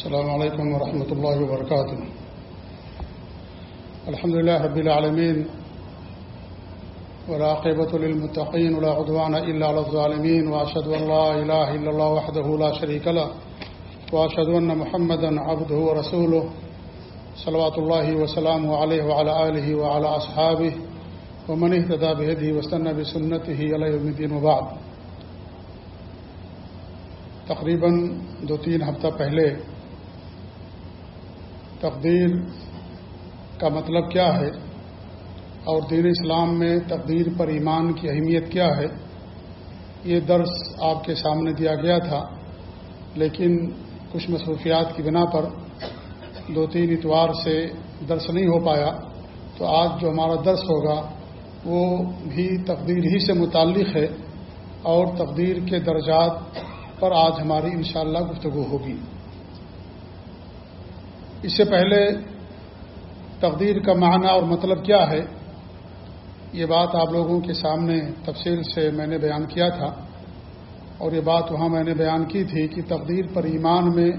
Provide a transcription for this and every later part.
السلام عليكم ورحمة الله وبركاته. الحمد لله رب العالمين، والعاقبة للمتقين، ولا عدوان إلا على الظالمين، وأشهد أن لا إله إلا الله وحده لا شريك له، وأشهد أن محمدا عبده ورسوله، صلوات الله وسلامه عليه وعلى آله وعلى أصحابه، ومن اهتدى بهديه واستنى بسنته إلى يوم الدين وبعد. تقریباً دو تین ہفتہ پہلے تقدیر کا مطلب کیا ہے؟ اور دین اسلام میں تقدیر پر ایمان کی اہمیت کیا ہے؟ یہ درس آپ کے سامنے دیا گیا تھا، لیکن کچھ مصروفیات کی بنا پر دو تین اتوار سے درس نہیں ہو پایا۔ تو آج جو ہمارا درس ہوگا، وہ بھی تقدیر ہی سے متعلق ہے اور تقدیر کے درجات پر آج ہماری انشاءاللہ گفتگو ہوگی۔ اس سے پہلے تقدیر کا معنی اور مطلب کیا ہے؟ یہ بات آپ لوگوں کے سامنے تفصیل سے میں نے بیان کیا تھا اور یہ بات وہاں میں نے بیان کی تھی کہ تقدیر پر ایمان میں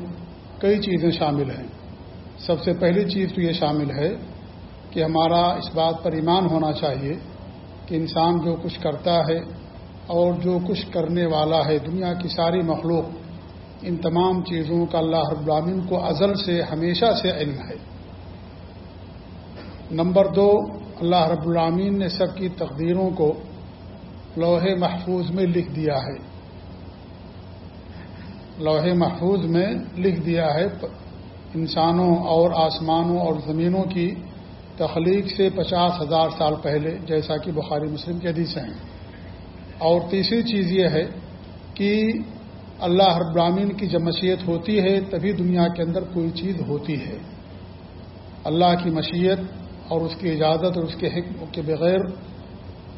کئی چیزیں شامل ہیں۔ سب سے پہلی چیز تو یہ شامل ہے کہ ہمارا اس بات پر ایمان ہونا چاہیے کہ انسان جو کچھ کرتا ہے اور جو کچھ کرنے والا ہے، دنیا کی ساری مخلوق ان تمام چیزوں کا اللہ رب العالمین کو ازل سے ہمیشہ سے علم ہے۔ نمبر دو، اللہ رب العامین نے سب کی تقدیروں کو لوہے محفوظ میں لکھ دیا ہے۔ لوہے محفوظ میں لکھ دیا ہے۔ انسانوں اور آسمانوں اور زمینوں کی تخلیق سے پچاس ہزار سال پہلے، جیسا کہ بخاری مسلم کے حدیث ہیں۔ اور تیسری چیز یہ ہے کہ اللہ ہر برامین کی جب مشیت ہوتی ہے، تبھی دنیا کے اندر کوئی چیز ہوتی ہے۔ اللہ کی مشیت اور اس کی اجازت اور اس کے حکم کے بغیر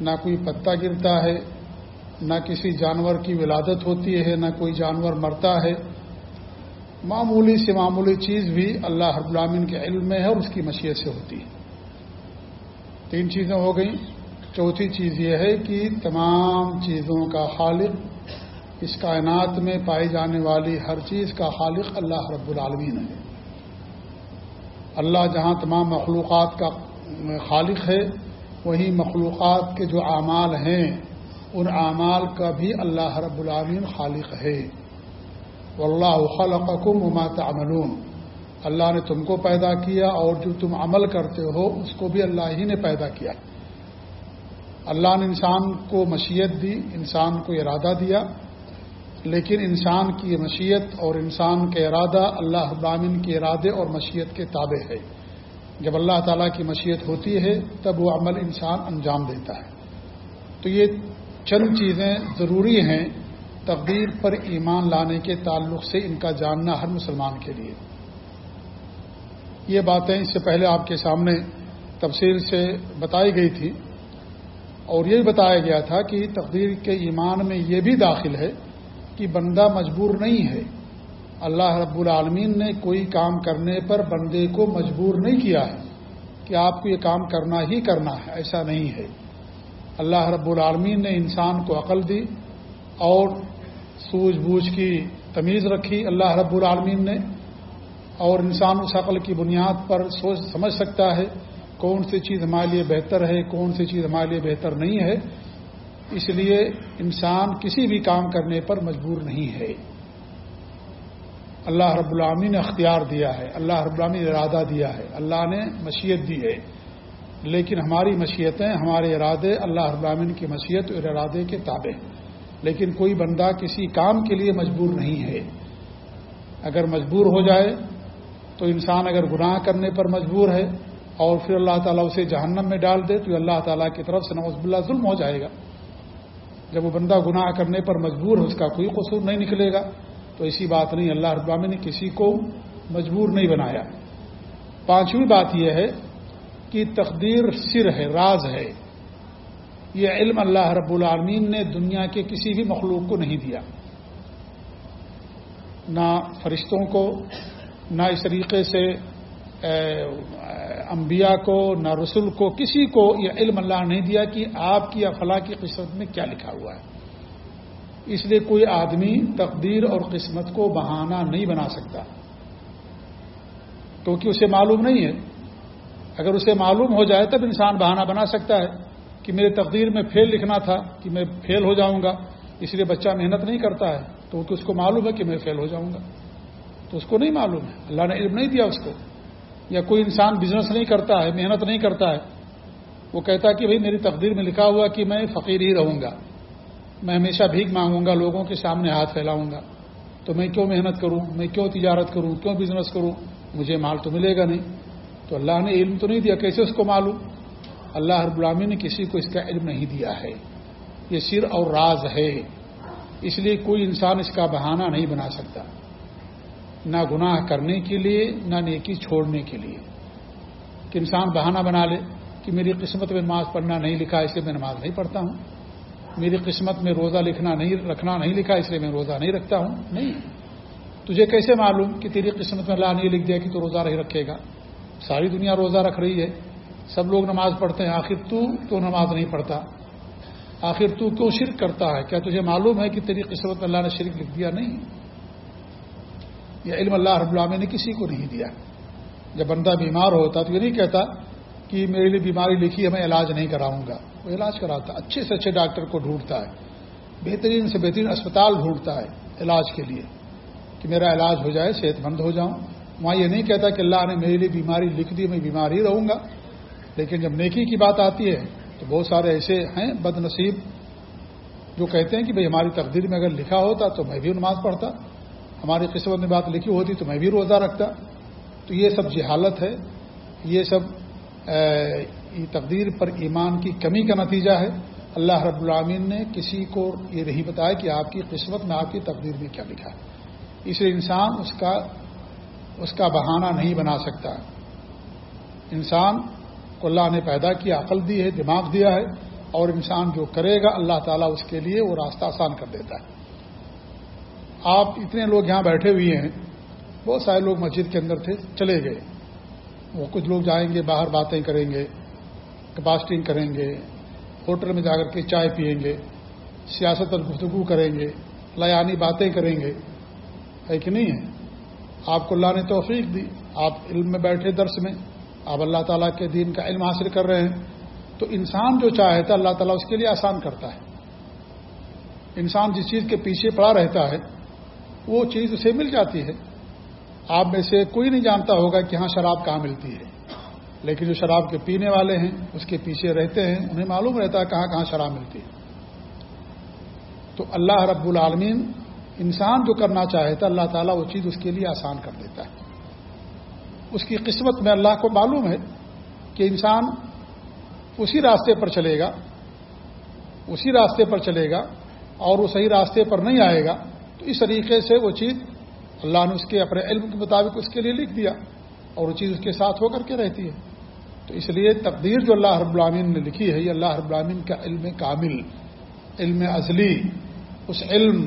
نہ کوئی پتا گرتا ہے، نہ کسی جانور کی ولادت ہوتی ہے، نہ کوئی جانور مرتا ہے۔ معمولی سے معمولی چیز بھی اللہ ہر برامین کے علم میں ہے اور اس کی مشیت سے ہوتی ہے۔ تین چیزیں ہو گئیں۔ چوتھی چیز یہ ہے کہ تمام چیزوں کا خالق اس کائنات میں پائی جانے والی ہر چیز کا خالق اللہ رب العالمین ہے۔ اللہ جہاں تمام مخلوقات کا خالق ہے، وہی مخلوقات کے جو اعمال ہیں، ان اعمال کا بھی اللہ رب العالمین خالق ہے۔ واللہ خلقکم وما تعملون۔ اللہ نے تم کو پیدا کیا اور جو تم عمل کرتے ہو، اس کو بھی اللہ ہی نے پیدا کیا۔ اللہ نے انسان کو مشیت دی، انسان کو ارادہ دیا۔ لیکن انسان کی مشیت اور انسان کا ارادہ اللہ ابامن کے ارادے اور مشیت کے تابع ہے۔ جب اللہ تعالیٰ کی مشیت ہوتی ہے، تب وہ عمل انسان انجام دیتا ہے۔ تو یہ چند چیزیں ضروری ہیں تقدیر پر ایمان لانے کے تعلق سے ان کا جاننا ہر مسلمان کے لیے۔ یہ باتیں اس سے پہلے آپ کے سامنے تفصیل سے بتائی گئی تھی اور یہ بتایا گیا تھا کہ تقدیر کے ایمان میں یہ بھی داخل ہے کہ بندہ مجبور نہیں ہے۔ اللہ رب العالمین نے کوئی کام کرنے پر بندے کو مجبور نہیں کیا ہے کہ آپ کو یہ کام کرنا ہی کرنا ہے، ایسا نہیں ہے۔ اللہ رب العالمین نے انسان کو عقل دی اور سوجھ بوجھ کی تمیز رکھی۔ اللہ رب العالمین نے اور انسان اس عقل کی بنیاد پر سوچ، سمجھ سکتا ہے کون سی چیز ہمارے لیے بہتر ہے، کون سی چیز ہمارے لیے بہتر نہیں ہے۔ اس لیے انسان کسی بھی کام کرنے پر مجبور نہیں ہے۔ اللہ رب العامی نے اختیار دیا ہے، اللہ رب العامی نے ارادہ دیا ہے، اللہ نے مشیت دی ہے۔ لیکن ہماری مشیتیں، ہمارے ارادے اللہ رب العامین کی مشیت اور ارادے کے تابع ہیں۔ لیکن کوئی بندہ کسی کام کے لیے مجبور نہیں ہے۔ اگر مجبور ہو جائے تو انسان اگر گناہ کرنے پر مجبور ہے اور پھر اللہ تعالیٰ اسے جہنم میں ڈال دے تو اللہ تعالیٰ کی طرف سے نوزب اللہ ظلم ہو جائے گا۔ جب وہ بندہ گناہ کرنے پر مجبور ہے اس کا کوئی قصور نہیں نکلے گا۔ تو ایسی بات نہیں، اللہ ابامہ نے کسی کو مجبور نہیں بنایا۔ پانچویں بات یہ ہے کہ تقدیر سر ہے، راز ہے۔ یہ علم اللہ رب العالمین نے دنیا کے کسی بھی مخلوق کو نہیں دیا۔ نہ فرشتوں کو، نہ اس طریقے سے انبیاء کو، نہ رسول کو، کسی کو یہ علم اللہ نہیں دیا کہ آپ کی افلاح کی قسمت میں کیا لکھا ہوا ہے۔ اس لیے کوئی آدمی تقدیر اور قسمت کو بہانہ نہیں بنا سکتا۔ کیونکہ اسے معلوم نہیں ہے۔ اگر اسے معلوم ہو جائے تب انسان بہانہ بنا سکتا ہے کہ میرے تقدیر میں فیل لکھنا تھا کہ میں فیل ہو جاؤں گا، اس لیے بچہ محنت نہیں کرتا ہے۔ تو اس کو معلوم ہے کہ میں فیل ہو جاؤں گا۔ تو اس کو نہیں معلوم ہے۔ اللہ نے علم نہیں دیا اس کو۔ یا کوئی انسان بزنس نہیں کرتا ہے، محنت نہیں کرتا ہے، وہ کہتا ہے کہ بھائی میری تقدیر میں لکھا ہوا کہ میں فقیر ہی رہوں گا۔ میں ہمیشہ بھیک مانگوں گا، لوگوں کے سامنے ہاتھ پھیلاؤں گا۔ تو میں کیوں محنت کروں؟ میں کیوں تجارت کروں؟ کیوں بزنس کروں؟ مجھے مال تو ملے گا نہیں۔ تو اللہ نے علم تو نہیں دیا، کیسے اس کو معلوم؟ اللہ ہر غلامی نے کسی کو اس کا علم نہیں دیا ہے۔ یہ سر اور راز ہے۔ اس لیے کوئی انسان اس کا بہانہ نہیں بنا سکتا۔ نہ گناہ کرنے کے لیے، نہ نیکی چھوڑنے کے لیے۔ کہ انسان بہانہ بنا لے کہ میری قسمت میں نماز پڑھنا نہیں لکھا، اس لیے میں نماز نہیں پڑھتا ہوں۔ میری قسمت میں روزہ لکھنا نہیں، رکھنا نہیں لکھا، اس لیے میں روزہ نہیں رکھتا ہوں۔ نہیں۔ تجھے کیسے معلوم کہ تیری قسمت میں اللہ نے لکھ دیا کہ تو روزہ نہیں رکھے گا؟ ساری دنیا روزہ رکھ رہی ہے۔ سب لوگ نماز پڑھتے ہیں۔ آخر تو کیوں نماز نہیں پڑھتا؟ آخر تو کیوں شرک کرتا ہے؟ کیا تجھے معلوم ہے کہ تیری قسمت میں اللہ نے شرک لکھ دیا؟ نہیں۔ یہ علم اللہ رب العالمین نے کسی کو نہیں دیا۔ جب بندہ بیمار ہوتا تو یہ نہیں کہتا کہ میرے لیے بیماری لکھی ہے، میں علاج نہیں کراؤں گا۔ وہ علاج کراتا، اچھے سے اچھے ڈاکٹر کو ڈھونڈتا ہے۔ بہترین سے بہترین اسپتال ڈھونڈتا ہے علاج کے لیے۔ کہ میرا علاج ہو جائے، صحت مند ہو جاؤں۔ وہاں یہ نہیں کہتا کہ اللہ نے میرے لیے بیماری لکھ دی، میں بیمار ہی رہوں گا۔ لیکن جب نیکی کی بات آتی ہے تو بہت سارے ایسے ہیں بد نصیب جو کہتے ہیں کہ بھائی ہماری تقدیر میں اگر لکھا ہوتا تو میں بھی نماز پڑھتا۔ ہماری قسمت میں بات لکھی ہوتی تو میں بھی روزہ رکھتا۔ تو یہ سب جہالت ہے۔ یہ سب تقدیر پر ایمان کی کمی کا نتیجہ ہے۔ اللہ رب العامین نے کسی کو یہ نہیں بتایا کہ آپ کی قسمت میں آپ کی تقدیر میں کیا لکھا ہے۔ اس لیے انسان اس کا اس کا بہانہ نہیں بنا سکتا۔ انسان کو اللہ نے پیدا کیا، عقل دی ہے، دماغ دیا ہے اور انسان جو کرے گا، اللہ تعالیٰ اس کے لیے وہ راستہ آسان کر دیتا ہے۔ آپ اتنے لوگ یہاں بیٹھے ہوئے ہیں، بہت سارے لوگ مسجد کے اندر تھے، چلے گئے۔ وہ کچھ لوگ جائیں گے، باہر باتیں کریں گے کپاسٹنگ کریں گے، ہوٹل میں جا کر کے چائے پئیں گے، سیاست پر گفتگو کریں گے لیانی باتیں کریں گے۔ ہے کہ نہیں ہے؟ آپ کو اللہ نے توفیق دی۔ آپ علم میں بیٹھے درس میں، آپ اللہ تعالیٰ کے دین کا علم حاصل کر رہے ہیں۔ تو انسان جو چاہتا ہے اللہ تعالیٰ اس کے لیے آسان کرتا ہے۔ انسان جس چیز کے پیچھے پڑا رہتا ہے وہ چیز اسے مل جاتی ہے۔ آپ میں سے کوئی نہیں جانتا ہوگا کہ ہاں شراب کہاں ملتی ہے۔ لیکن جو شراب کے پینے والے ہیں، اس کے پیچھے رہتے ہیں، انہیں معلوم رہتا ہے کہاں کہاں شراب ملتی ہے۔ تو اللہ رب العالمین انسان جو کرنا چاہتا اللہ تعالیٰ وہ چیز اس کے لیے آسان کر دیتا ہے۔ اس کی قسمت میں اللہ کو معلوم ہے کہ انسان اسی راستے پر چلے گا، اسی راستے پر چلے گا اور وہ صحیح راستے پر نہیں آئے گا۔ تو اس طریقے سے وہ چیز اللہ نے اس کے اپنے علم کے مطابق اس کے لیے لکھ دیا اور وہ چیز اس کے ساتھ ہو کر کے رہتی ہے۔ تو اس لیے تقدیر جو اللہ رب العامین نے لکھی ہے، یہ اللہ رب العامین کا علم کامل، علم ازلی، اس علم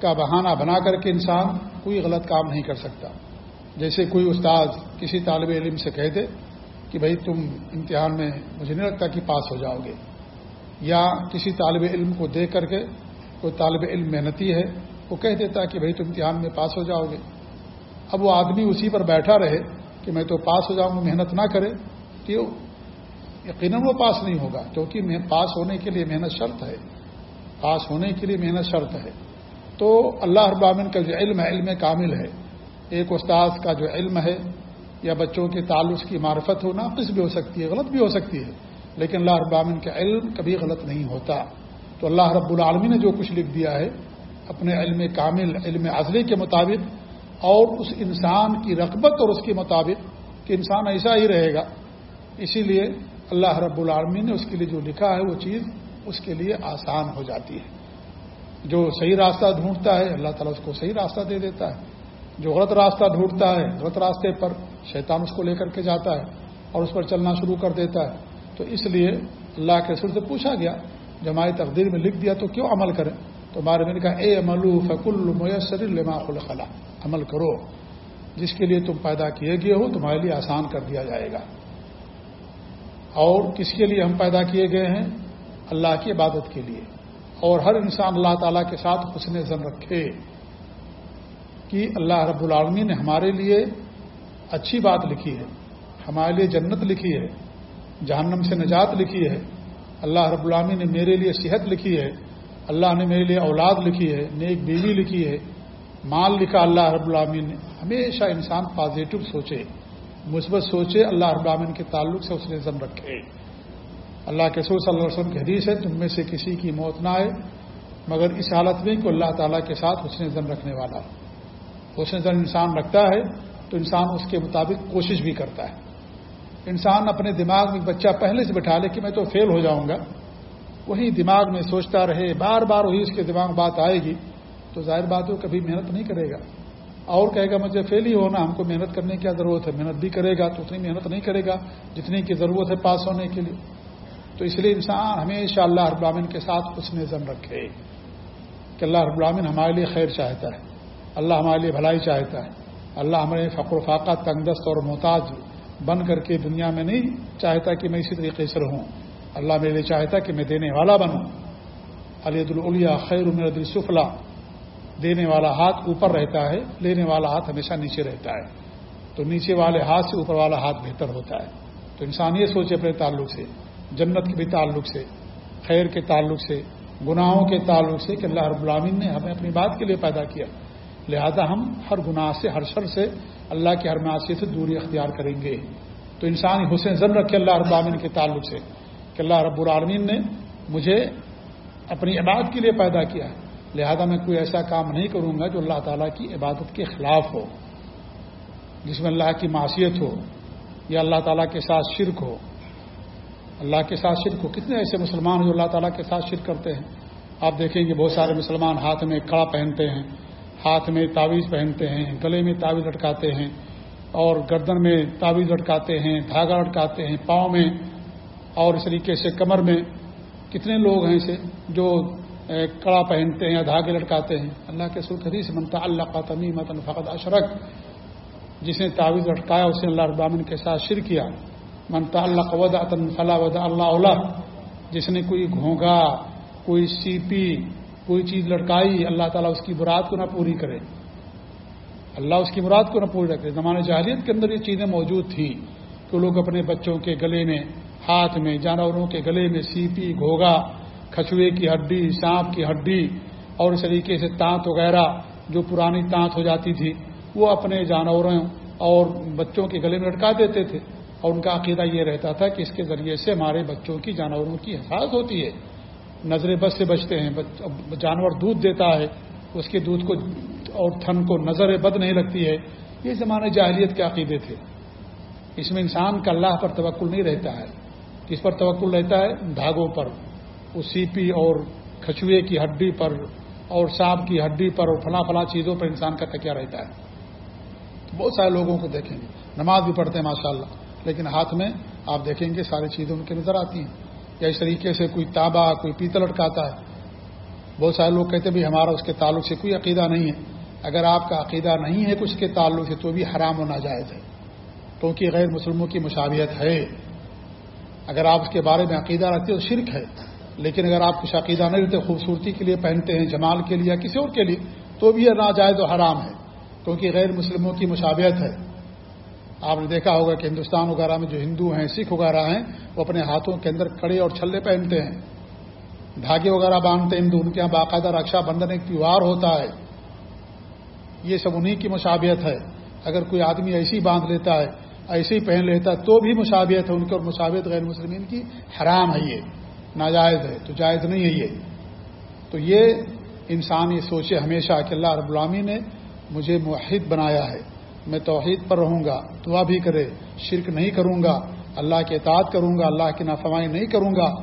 کا بہانہ بنا کر کے انسان کوئی غلط کام نہیں کر سکتا۔ جیسے کوئی استاد کسی طالب علم سے کہہ دے کہ بھائی تم امتحان میں مجھے نہیں لگتا کہ پاس ہو جاؤ گے۔ یا کسی طالب علم کو دیکھ کر کے کوئی طالب علم محنتی ہے وہ کہہ دیتا کہ بھائی تم امتحان میں پاس ہو جاؤ گے۔ اب وہ آدمی اسی پر بیٹھا رہے کہ میں تو پاس ہو جاؤں گا محنت نہ کرے۔ کہ یقیناً وہ پاس نہیں ہوگا، کیونکہ پاس ہونے کے لیے محنت شرط ہے۔ پاس ہونے کے لیے محنت شرط ہے۔ تو اللہ ابامن کا جو علم ہے، علم کامل ہے۔ ایک استاذ کا جو علم ہے، یا بچوں کے تعلق کی معرفت ہو، ناقص بھی ہو سکتی ہے، غلط بھی ہو سکتی ہے۔ لیکن اللہ ابامن کا علم کبھی غلط نہیں ہوتا۔ تو اللہ رب العالمین نے جو کچھ لکھ دیا ہے اپنے علم کامل، علم اضلی کے مطابق اور اس انسان کی رغبت اور اس کے مطابق کہ انسان ایسا ہی رہے گا۔ اسی لیے اللہ رب العالمین نے اس کے لیے جو لکھا ہے وہ چیز اس کے لیے آسان ہو جاتی ہے۔ جو صحیح راستہ ڈھونڈتا ہے، اللہ تعالیٰ اس کو صحیح راستہ دے دیتا ہے۔ جو غلط راستہ ڈھونڈتا ہے، غلط راستے پر شیطان اس کو لے کر کے جاتا ہے اور اس پر چلنا شروع کر دیتا ہے۔ تو اس لیے اللہ کے سر سے پوچھا گیا جب تقدیر میں لکھ دیا تو کیوں عمل کریں؟ تو ہمارے نے کہا، اے عمل فکل میسر لما خلا عمل کرو۔ جس کے لیے تم پیدا کیے گئے ہو، تمہارے لیے آسان کر دیا جائے گا۔ اور کس کے لیے ہم پیدا کیے گئے ہیں؟ اللہ کی عبادت کے لیے۔ اور ہر انسان اللہ تعالیٰ کے ساتھ حسن زن رکھے کہ اللہ رب العالمین نے ہمارے لیے اچھی بات لکھی ہے، ہمارے لیے جنت لکھی ہے، جہنم سے نجات لکھی ہے۔ اللہ رب العامی نے میرے لیے صحت لکھی ہے۔ اللہ نے میرے لیے اولاد لکھی ہے، نیک بیوی لکھی ہے، مال لکھا اللہ رب العامین نے۔ ہمیشہ انسان پازیٹو سوچے، مثبت سوچے، اللہ رب العامین کے تعلق سے اس نے ضم رکھے۔ اللہ کے سور صلی اللہ علیہ وسلم کی حدیث ہے، تم میں سے کسی کی موت نہ آئے، مگر اس حالت میں کہ اللہ تعالیٰ کے ساتھ حسن زن رکھنے والا۔ حسن زن انسان رکھتا ہے، تو انسان اس کے مطابق کوشش بھی کرتا ہے۔ انسان اپنے دماغ میں بچہ پہلے سے بٹھا لے کہ میں تو فیل ہو جاؤں گا۔ وہی دماغ میں سوچتا رہے، بار بار وہی اس کے دماغ بات آئے گی، تو ظاہر بات ہو کبھی محنت نہیں کرے گا۔ اور کہے گا، مجھے فیل ہی ہونا، ہم کو محنت کرنے کی کیا ضرورت ہے؟ محنت بھی کرے گا تو اتنی محنت نہیں کرے گا جتنی کی ضرورت ہے پاس ہونے کے لیے۔ تو اس لیے انسان ہمیشہ اللہ رب العالمین کے ساتھ اس نے زم رکھے۔ کہ اللہ رب العالمین ہمارے لیے خیر چاہتا ہے، اللہ ہمارے لیے بھلائی چاہتا ہے۔ اللہ ہمارے فقر و فاقہ، تنگدست اور محتاج بن کر کے دنیا میں نہیں چاہتا کہ میں اسی طریقے سے رہوں۔ اللہ میرے لیے چاہتا کہ میں دینے والا بنوں۔ علیہ الولیا خیر عمر سفلا۔ دینے والا ہاتھ اوپر رہتا ہے، لینے والا ہاتھ ہمیشہ نیچے رہتا ہے۔ تو نیچے والے ہاتھ سے اوپر والا ہاتھ بہتر ہوتا ہے۔ تو انسان یہ سوچے اپنے تعلق سے، جنت کے بھی تعلق سے، خیر کے تعلق سے، گناہوں کے تعلق سے کہ اللہ رب العامین نے ہمیں اپنی بات کے لیے پیدا کیا۔ لہذا ہم ہر گناہ سے، ہر شر سے اللہ کی ہر معاشی سے دوری اختیار کریں گے۔ تو انسان حسین زن رکھے اللہ رب العالمین کے تعلق سے۔ کہ اللہ رب العالمین نے مجھے اپنی عبادت کے لیے پیدا کیا لہذا میں کوئی ایسا کام نہیں کروں گا جو اللہ تعالیٰ کی عبادت کے خلاف ہو، جس میں اللہ کی معاشیت ہو یا اللہ تعالیٰ کے ساتھ شرک ہو۔ اللہ کے ساتھ شرک ہو۔ کتنے ایسے مسلمان جو اللہ تعالیٰ کے ساتھ شرک کرتے ہیں۔ آپ دیکھیں گے بہت سارے مسلمان ہاتھ میں کڑا پہنتے ہیں، ہاتھ میں تعویذ پہنتے ہیں، گلے میں تعویذ لٹکاتے ہیں اور گردن میں تعویذ لٹکاتے ہیں، دھاگا لٹکاتے ہیں، پاؤں میں اور اس طریقے سے کمر میں کتنے لوگ ہیں اسے جو کڑا پہنتے ہیں یا دھاگے لٹکاتے ہیں۔ اللہ کے سر حدیث منتا اللہ کا تمی متن فقط اشرک جس نے تعویذ لٹکایا، اس نے اللہ ابامن کے ساتھ شر کیا۔ منتا اللہ ود عطن فلاح ود اللہ علیہ جس نے کوئی گھونگا، کوئی سیپی، کوئی چیز لٹکائی، اللہ تعالیٰ اس کی مراد کو نہ پوری کرے۔ اللہ اس کی مراد کو نہ پوری رکھے۔ زمانے جاہلیت کے اندر یہ چیزیں موجود تھیں کہ لوگ اپنے بچوں کے گلے میں ہاتھ میں جانوروں کے گلے میں سیپی، گھوگا، کھچوے کی ہڈی، سانپ کی ہڈی اور اس طریقے سے تانت وغیرہ جو پرانی تانت ہو جاتی تھی، وہ اپنے جانوروں اور بچوں کے گلے میں لٹکا دیتے تھے۔ اور ان کا عقیدہ یہ رہتا تھا کہ اس کے ذریعے سے ہمارے بچوں کی جانوروں کی حفاظت ہوتی ہے۔ نظر بد سے بچتے ہیں جانور دودھ دیتا ہے، اس کے دودھ کو اور تھن کو نظر بد نہیں لگتی ہے۔ یہ زمانے جاہلیت کے عقیدے تھے۔ اس میں انسان کا اللہ پر توقل نہیں رہتا ہے۔ کس پر توقل رہتا ہے، دھاگوں پر اس سیپی اور کھچوے کی ہڈی پر اور سانپ کی ہڈی پر اور فلاں فلاں چیزوں پر انسان کا تکیا رہتا ہے۔ بہت سارے لوگوں کو دیکھیں گے۔ نماز بھی پڑھتے ہیں ماشاء اللہ لیکن ہاتھ میں آپ دیکھیں گے، ساری چیزوں کے نظر آتی ہیں۔ یا اس طریقے سے کوئی تابا کوئی پیتل لٹکاتا ہے۔ بہت سارے لوگ کہتے ہیں ہمارا اس کے تعلق سے کوئی عقیدہ نہیں ہے۔ اگر آپ کا عقیدہ نہیں ہے کچھ کے تعلق سے، تو بھی حرام و ناجائز ہے۔ کیونکہ غیر مسلموں کی مشابہت ہے۔ اگر آپ اس کے بارے میں عقیدہ رکھتے تو شرک ہے۔ لیکن اگر آپ کچھ عقیدہ نہیں رہتے خوبصورتی کے لیے پہنتے ہیں، جمال کے لیے یا کسی اور کے لیے، تو بھی یہ ناجائز و حرام ہے، کیونکہ غیر مسلموں کی مشابہت ہے۔ آپ نے دیکھا ہوگا کہ ہندوستان وغیرہ میں جو ہندو ہیں، سکھ وغیرہ ہیں، وہ اپنے ہاتھوں کے اندر کڑے اور چھلے پہنتے ہیں۔ دھاگے وغیرہ باندھتے ہیں ہندو ان کے یہاں باقاعدہ رکشا بندھن ایک تیوہار ہوتا ہے۔ یہ سب انہیں کی مشابہت ہے۔ اگر کوئی آدمی ایسی باندھ لیتا ہے ایسے ہی پہن لیتا ہے تو بھی مشابہت ہے ان کی اور مشابہت غیر مسلمین کی حرام ہے یہ، ناجائز ہے، تو جائز نہیں ہے یہ۔ تو یہ انسان یہ سوچے ہمیشہ کہ اللہ رب العامی نے مجھے معاہد بنایا ہے، میں توحید پر رہوں گا، دعا بھی کرے، شرک نہیں کروں گا، اللہ کے اطاعت کروں گا، اللہ کی نافرمانی نہیں کروں گا،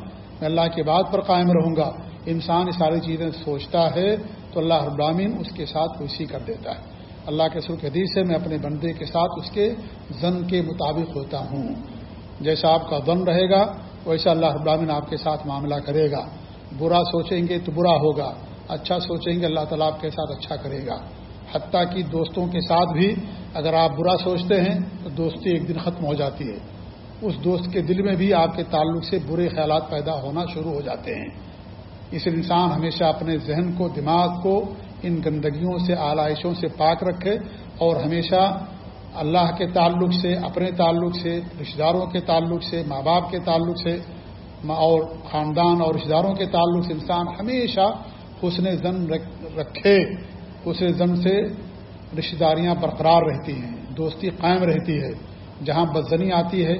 میں اللہ کے بات پر قائم رہوں گا۔ انسان یہ ساری چیزیں سوچتا ہے تو اللہ رب العامین اس کے ساتھ اسی کر دیتا ہے۔ اللہ کے سرخ حدیث سے میں اپنے بندے کے ساتھ اس کے زن کے مطابق ہوتا ہوں۔ جیسا آپ کا ون رہے گا، ویسا اللہ ابراہین آپ کے ساتھ معاملہ کرے گا۔ برا سوچیں گے تو برا ہوگا اچھا سوچیں گے اللہ تعالیٰ آپ کے ساتھ اچھا کرے گا۔ حتیٰ کہ دوستوں کے ساتھ بھی اگر آپ برا سوچتے ہیں تو دوستی ایک دن ختم ہو جاتی ہے۔ اس دوست کے دل میں بھی آپ کے تعلق سے برے خیالات پیدا ہونا شروع ہو جاتے ہیں۔ اس انسان ہمیشہ اپنے ذہن کو، دماغ کو ان گندگیوں سے، آلائشوں سے پاک رکھے اور ہمیشہ اللہ کے تعلق سے، اپنے تعلق سے، رشتہ داروں کے تعلق سے، ماں باپ کے تعلق سے اور خاندان اور رشتہ داروں کے تعلق سے انسان ہمیشہ حسن زن رکھے۔ حسن زن سے رشتہ داریاں برقرار رہتی ہیں، دوستی قائم رہتی ہے۔ جہاں بدزنی آتی ہے،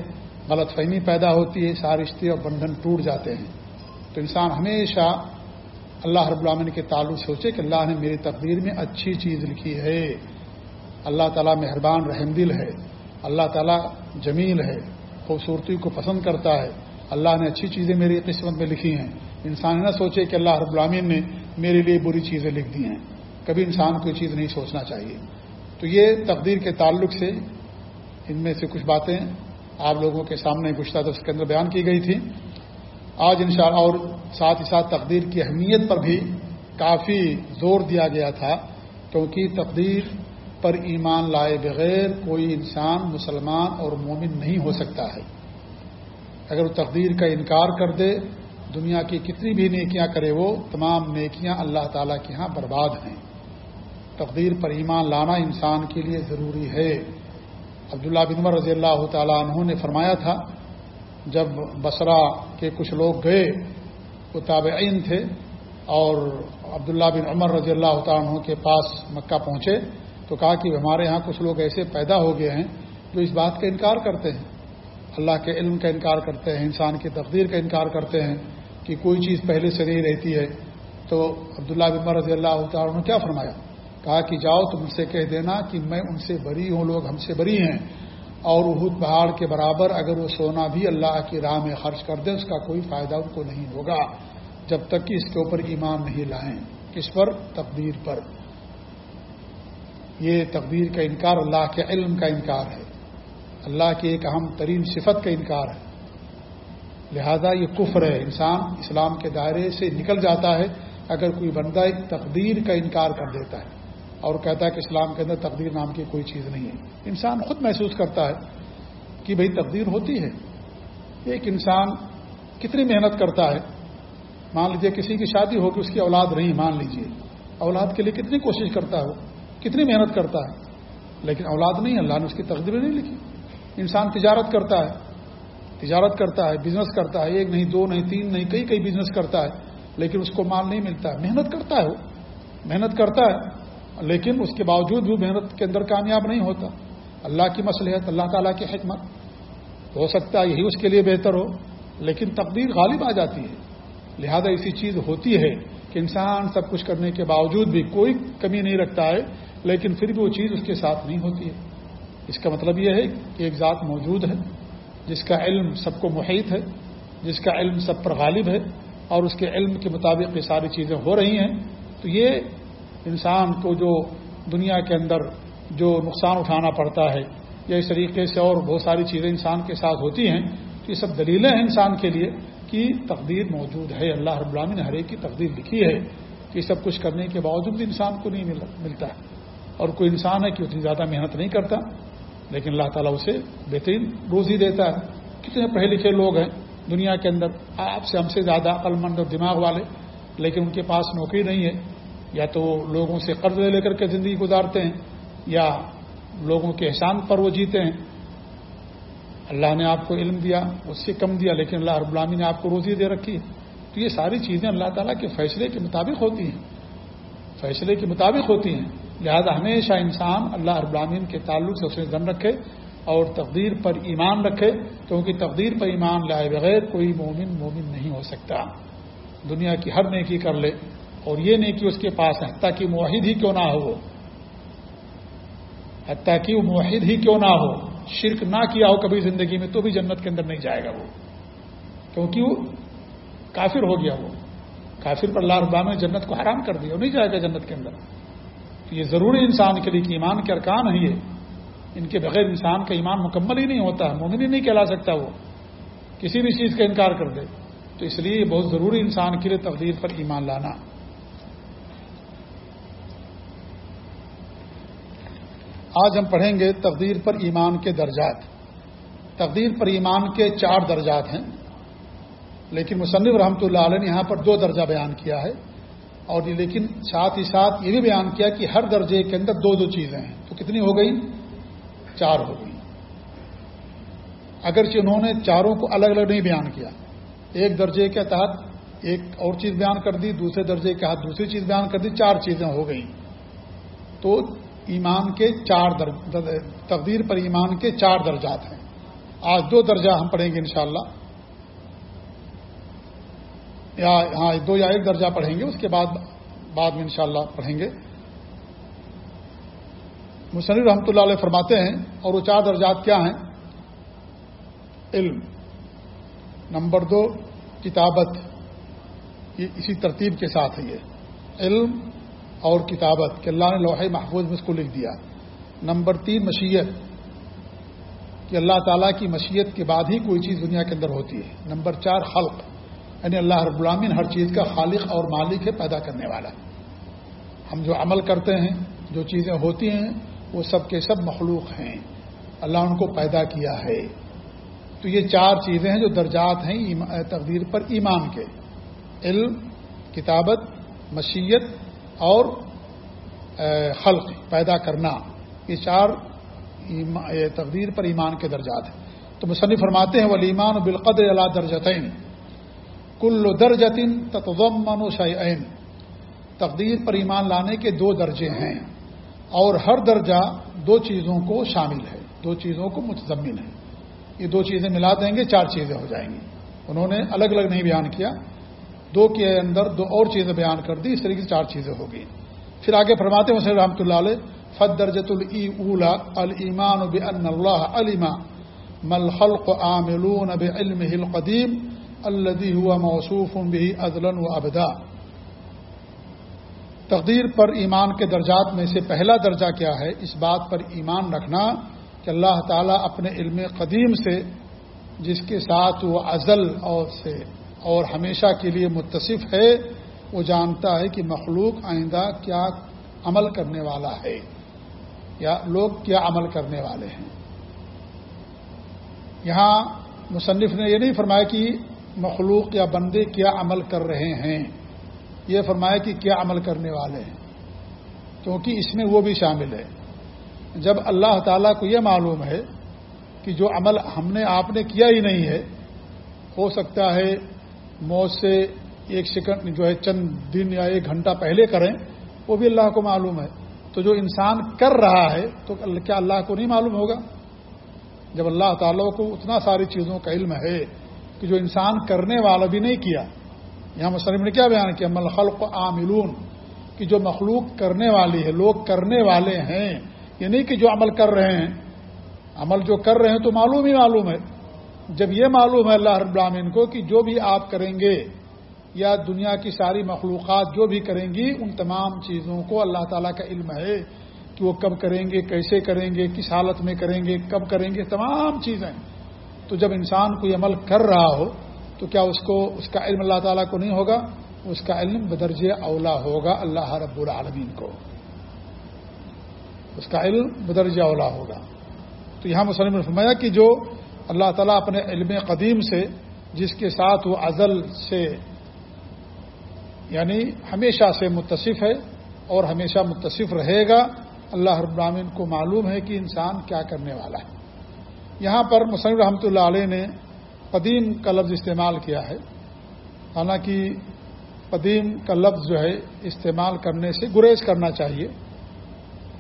غلط فہمی پیدا ہوتی ہے سارے رشتے اور بندھن ٹوٹ جاتے ہیں۔ تو انسان ہمیشہ اللہ رب العامن کے تعلق سوچے کہ اللہ نے میری تقدیر میں اچھی چیز لکھی ہے۔ اللہ تعالیٰ مہربان رحم دل ہے۔ اللہ تعالیٰ جمیل ہے۔ خوبصورتی کو پسند کرتا ہے۔ اللہ نے اچھی چیزیں میری قسمت میں لکھی ہیں۔ انسان نہ سوچے کہ اللہ رب العامین نے میرے لیے بری چیزیں لکھ دی ہیں۔ کبھی انسان کو یہ چیز نہیں سوچنا چاہیے۔ تو یہ تقدیر کے تعلق سے ان میں سے کچھ باتیں آپ لوگوں کے سامنے گشتہ تو اس کے اندر بیان کی گئی تھی آج ان اور ساتھ ہی ساتھ تقدیر کی اہمیت پر بھی کافی زور دیا گیا تھا، کیونکہ تقدیر پر ایمان لائے بغیر کوئی انسان مسلمان اور مومن نہیں ہو سکتا ہے۔ اگر وہ تقدیر کا انکار کر دے، دنیا کی کتنی بھی نیکیاں کرے، وہ تمام نیکیاں اللہ تعالیٰ کے ہاں برباد ہیں۔ تقدیر پر ایمان لانا انسان کے لیے ضروری ہے۔ عبداللہ بنور رضی اللہ تعالیٰ عنہ نے فرمایا تھا جب بسرا کے کچھ لوگ گئے وہ تابعین تھے اور عبداللہ بن عمر رضی اللہ تعالیٰ عنہ کے پاس مکہ پہنچے تو کہا کہ ہمارے ہاں کچھ لوگ ایسے پیدا ہو گئے ہیں جو اس بات کا انکار کرتے ہیں۔ اللہ کے علم کا انکار کرتے ہیں، انسان کی تقدیر کا انکار کرتے ہیں کہ کوئی چیز پہلے سے نہیں رہتی ہے۔ تو عبداللہ بن عمر رضی اللہ تعالیٰ نے کیا فرمایا؟ کہا کہ جاؤ تم سے کہہ دینا کہ میں ان سے بری ہوں، لوگ ہم سے بری ہیں۔ اور اہد پہاڑ کے برابر اگر وہ سونا بھی اللہ کی راہ میں خرچ کر دیں اس کا کوئی فائدہ ان کو نہیں ہوگا، جب تک کہ اس کے اوپر ایمان نہیں لائیں۔ کس پر؟ تقدیر پر۔ یہ تقدیر کا انکار اللہ کے علم کا انکار ہے۔ اللہ کی ایک اہم ترین صفت کا انکار ہے۔ لہذا یہ کفر ہے۔ انسان اسلام کے دائرے سے نکل جاتا ہے اگر کوئی بندہ ایک تقدیر کا انکار کر دیتا ہے۔ اور کہتا ہے کہ اسلام کے اندر تقدیر نام کی کوئی چیز نہیں ہے۔ انسان خود محسوس کرتا ہے کہ بھئی تقدیر ہوتی ہے۔ ایک انسان کتنی محنت کرتا ہے۔ مان لیجیے کسی کی شادی ہو کہ اس کی اولاد نہیں مان لیجیے اولاد کے لیے کتنی کوشش کرتا ہو، کتنی محنت کرتا ہے۔ لیکن اولاد نہیں، اللہ نے اس کی تقدیر نہیں لکھی۔ انسان تجارت کرتا ہے، تجارت کرتا ہے بزنس کرتا ہے۔ ایک نہیں، دو نہیں، تین نہیں، کئی کئی بزنس کرتا ہے، لیکن اس کو مال نہیں ملتا۔ ہے محنت کرتا ہے وہ۔ محنت کرتا ہے۔ لیکن اس کے باوجود بھی محنت کے اندر کامیاب نہیں ہوتا۔ اللہ کی مسلحت اللہ تعالیٰ کی حکمت۔ ہو سکتا ہے یہی اس کے لیے بہتر ہو، لیکن تقدیر غالب آ جاتی ہے۔ لہذا ایسی چیز ہوتی ہے کہ انسان سب کچھ کرنے کے باوجود بھی کوئی کمی نہیں رکھتا ہے، لیکن پھر بھی وہ چیز اس کے ساتھ نہیں ہوتی ہے۔ اس کا مطلب یہ ہے کہ ایک ذات موجود ہے، جس کا علم سب کو محیط ہے، جس کا علم سب پر غالب ہے، اور اس کے علم کے مطابق یہ ساری چیزیں ہو رہی ہیں۔ تو یہ انسان کو جو دنیا کے اندر جو نقصان اٹھانا پڑتا ہے یا اس طریقے سے اور بہت ساری چیزیں انسان کے ساتھ ہوتی ہیں، تو یہ سب دلیلیں ہیں انسان کے لیے کہ تقدیر موجود ہے۔ اللہ رب العالمین نے ہر ایک کی تقدیر لکھی ہے کہ سب کچھ کرنے کے باوجود بھی انسان کو نہیں ملتا۔ ہے اور کوئی انسان ہے کہ اتنی زیادہ محنت نہیں کرتا، لیکن اللہ تعالیٰ اسے بہترین روزی دیتا ہے۔ کتنے پڑھے لکھے لوگ ہیں دنیا کے اندر، آپ سے ہم سے زیادہ عقل مند اور دماغ والے، لیکن ان کے پاس نوکری نہیں ہے۔ یا تو لوگوں سے قرض لے لے کر کے زندگی گزارتے ہیں، یا لوگوں کے احسان پر وہ جیتے ہیں۔ اللہ نے آپ کو علم دیا، اس سے کم دیا، لیکن اللہ رب العامی نے آپ کو روزی دے رکھی تو یہ ساری چیزیں اللہ تعالیٰ کے فیصلے کے مطابق ہوتی ہیں۔ فیصلے کے مطابق ہوتی ہیں۔ لہذا ہمیشہ انسان اللہ رب العامین کے تعلق سے اسے دن رکھے اور تقدیر پر ایمان رکھے، کیونکہ تقدیر پر ایمان لائے بغیر کوئی مومن مومن نہیں ہو سکتا۔ دنیا کی ہر نیکی کر لے۔ اور یہ نہیں کہ اس کے پاس ہے حتیٰ کہ معاہد ہی کیوں نہ ہو۔ وہ حتیٰ کہ وہ معاہد ہی کیوں نہ ہو۔ شرک نہ کیا ہو کبھی زندگی میں تو بھی جنت کے اندر نہیں جائے گا وہ۔ کیونکہ وہ کافر ہو گیا وہ۔ کافر پر اللہ ربا نے جنت کو حرام کر دیا وہ نہیں جائے گا جنت کے اندر۔ تو یہ ضروری انسان کے لیے کہ ایمان کے ارکان ہے یہ۔ ان کے بغیر انسان کا ایمان مکمل ہی نہیں ہوتا، مومن ہی نہیں کہلا سکتا وہ۔ کسی بھی چیز کا انکار کر دے۔ تو اس لیے بہت ضروری انسان کے لیے تقدیر پر ایمان لانا۔ آج ہم پڑھیں گے تقدیر پر ایمان کے درجات۔ تقدیر پر ایمان کے چار درجات ہیں، لیکن مصنف رحمۃ اللہ علیہ نے یہاں پر دو درجہ بیان کیا ہے۔ اور لیکن ساتھ ہی ساتھ یہ بھی بیان کیا کہ ہر درجے کے اندر دو دو چیزیں ہیں۔ تو کتنی ہو گئی چار ہو گئی اگرچہ انہوں نے چاروں کو الگ الگ نہیں بیان کیا۔ ایک درجے کے تحت ایک اور چیز بیان کر دی، دوسرے درجے کے تحت دوسری چیز بیان کر دی، چار چیزیں ہو گئیں۔ تو ایمان کے چار در تقدیر پر ایمان کے چار درجات ہیں۔ آج دو درجہ ہم پڑھیں گے انشاءاللہ۔ یا ہاں دو یا ایک درجہ پڑھیں گے، اس کے بعد بعد میں انشاءاللہ پڑھیں گے۔ مصنف رحمۃ اللہ علیہ فرماتے ہیں، اور وہ چار درجات کیا ہیں؟ علم۔ نمبر دو، کتابت۔ یہ اسی ترتیب کے ساتھ ہے یہ۔ علم اور کتابت کہ اللہ نے لوہے محفوظ میں اس کو لکھ دیا۔ نمبر تین، مشیت۔ کہ اللہ تعالیٰ کی مشیت کے بعد ہی کوئی چیز دنیا کے اندر ہوتی ہے۔ نمبر چار، خلق۔ یعنی اللہ رب العالمین ہر چیز کا خالق اور مالک ہے، پیدا کرنے والا۔ ہم جو عمل کرتے ہیں، جو چیزیں ہوتی ہیں، وہ سب کے سب مخلوق ہیں۔ اللہ ان کو پیدا کیا ہے۔ تو یہ چار چیزیں ہیں جو درجات ہیں تقدیر پر ایمان کے۔ علم، کتابت، مشیت اور خلق پیدا کرنا، یہ چار تقدیر پر ایمان کے درجات ہیں۔ تو مصنف فرماتے ہیں ولیمان بالقدر اللہ درجتین کل درجتن تتضمن و شعین تقدیر پر ایمان لانے کے دو درجے ہیں۔ اور ہر درجہ دو چیزوں کو شامل ہے، دو چیزوں کو متضمن ہے۔ یہ دو چیزیں ملا دیں گے، چار چیزیں ہو جائیں گی۔ انہوں نے الگ الگ نہیں بیان کیا۔ دو کے اندر دو اور چیزیں بیان کر دی، اس طریقے سے چار چیزیں ہوگی پھر آگے فرماتے ہیں رحمۃ اللہ علیہ فت درجت الا المان اب اللہ علیما مل خلق عاملون اب علم القدیم الدی ہوا موصوف بھی ازلن و ابدا تقدیر پر ایمان کے درجات میں سے پہلا درجہ کیا ہے؟ اس بات پر ایمان رکھنا کہ اللہ تعالیٰ اپنے علم قدیم سے، جس کے ساتھ وہ ازل اور سے اور ہمیشہ کے لیے متصف ہے، وہ جانتا ہے کہ مخلوق آئندہ کیا عمل کرنے والا ہے، یا لوگ کیا عمل کرنے والے ہیں۔ یہاں مصنف نے یہ نہیں فرمایا کہ مخلوق یا بندے کیا عمل کر رہے ہیں، یہ فرمایا کہ کیا عمل کرنے والے ہیں، کیونکہ اس میں وہ بھی شامل ہے۔ جب اللہ تعالیٰ کو یہ معلوم ہے کہ جو عمل ہم نے، آپ نے کیا ہی نہیں ہے، ہو سکتا ہے موت سے ایک سیکنڈ جو ہے چند دن یا ایک گھنٹہ پہلے کریں، وہ بھی اللہ کو معلوم ہے۔ تو جو انسان کر رہا ہے، تو کیا اللہ کو نہیں معلوم ہوگا؟ جب اللہ تعالیٰ کو اتنا ساری چیزوں کا علم ہے کہ جو انسان کرنے والا بھی نہیں کیا، یہاں مسلم نے کیا بیان کیا؟ مل خلق عاملون۔ کہ جو مخلوق کرنے والی ہے، لوگ کرنے والے ہیں یہ نہیں کہ جو عمل کر رہے ہیں۔ عمل جو کر رہے ہیں تو معلوم ہی معلوم ہے۔ جب یہ معلوم ہے اللہ رب العالمین کو کہ جو بھی آپ کریں گے یا دنیا کی ساری مخلوقات جو بھی کریں گی، ان تمام چیزوں کو اللہ تعالیٰ کا علم ہے کہ وہ کب کریں گے، کیسے کریں گے، کس حالت میں کریں گے، کب کریں گے، تمام چیزیں۔ تو جب انسان کوئی عمل کر رہا ہو، تو کیا اس کو، اس کا علم اللہ تعالیٰ کو نہیں ہوگا؟ اس کا علم بدرج اولا ہوگا، اللہ رب العالمین کو۔ اس کا علم بدرج اولا ہوگا۔ تو یہاں مسلم نے فرمایا کہ جو اللہ تعالیٰ اپنے علم قدیم سے جس کے ساتھ وہ ازل سے یعنی ہمیشہ سے متصف ہے اور ہمیشہ متصف رہے گا، اللہ رب العالمین کو معلوم ہے کہ انسان کیا کرنے والا ہے۔ یہاں پر مسلم رحمۃ اللہ علیہ نے قدیم کا لفظ استعمال کیا ہے۔ حالانکہ قدیم کا لفظ جو ہے، استعمال کرنے سے گریز کرنا چاہیے۔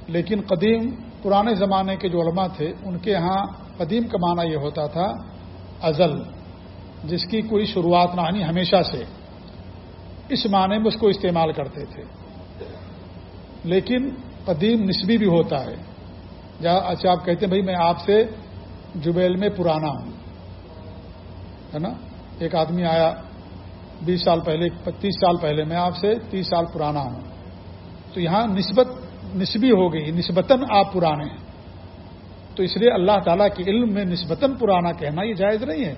لیکن قدیم پرانے زمانے کے جو علماء تھے، ان کے ہاں قدیم کا معنی یہ ہوتا تھا ازل، جس کی کوئی شروعات نہ آنی ہمیشہ سے۔ اس معنی میں اس کو استعمال کرتے تھے۔ لیکن قدیم نسبی بھی ہوتا ہے۔ اچھا آپ کہتے ہیں، بھائی میں آپ سے جبیل میں پرانا ہوں۔ ہے نا؟ ایک آدمی آیا بیس سال پہلے پچیس سال پہلے میں آپ سے تیس سال پرانا ہوں۔ تو یہاں نسبت نسبی ہو گئی، نسبتاً آپ پرانے ہیں۔ تو اس لیے اللہ تعالیٰ کے علم میں نسبتاً پرانا کہنا یہ جائز نہیں ہے۔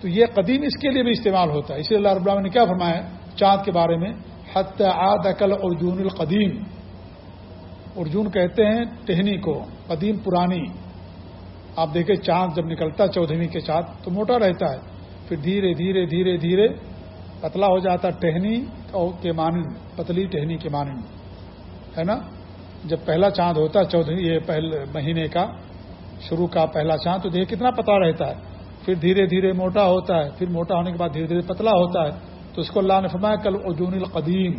تو یہ قدیم اس کے لیے بھی استعمال ہوتا ہے۔ اس لیے اللہ رب اللہ نے کیا فرمایا چاند کے بارے میں حت آد عقل ارجون القدیم۔ ارجن کہتے ہیں ٹہنی کو، قدیم پرانی۔ آپ دیکھیں چاند جب نکلتا چودھویں کے چاند تو موٹا رہتا ہے۔ پھر دھیرے دھیرے دھیرے دھیرے پتلا ہو جاتا ٹہنی کے مانند، پتلی ٹہنی کے مانند۔ ہے نا؟ جب پہلا چاند ہوتا ہے، چودہ یہ پہلے مہینے کا، شروع کا پہلا چاند، تو دیکھ کتنا پتلا رہتا ہے۔ پھر دھیرے دھیرے موٹا ہوتا ہے، پھر موٹا ہونے کے بعد دھیرے دھیرے پتلا ہوتا ہے۔ تو اس کو اللہ نے فرمایا، کل اجون القدیم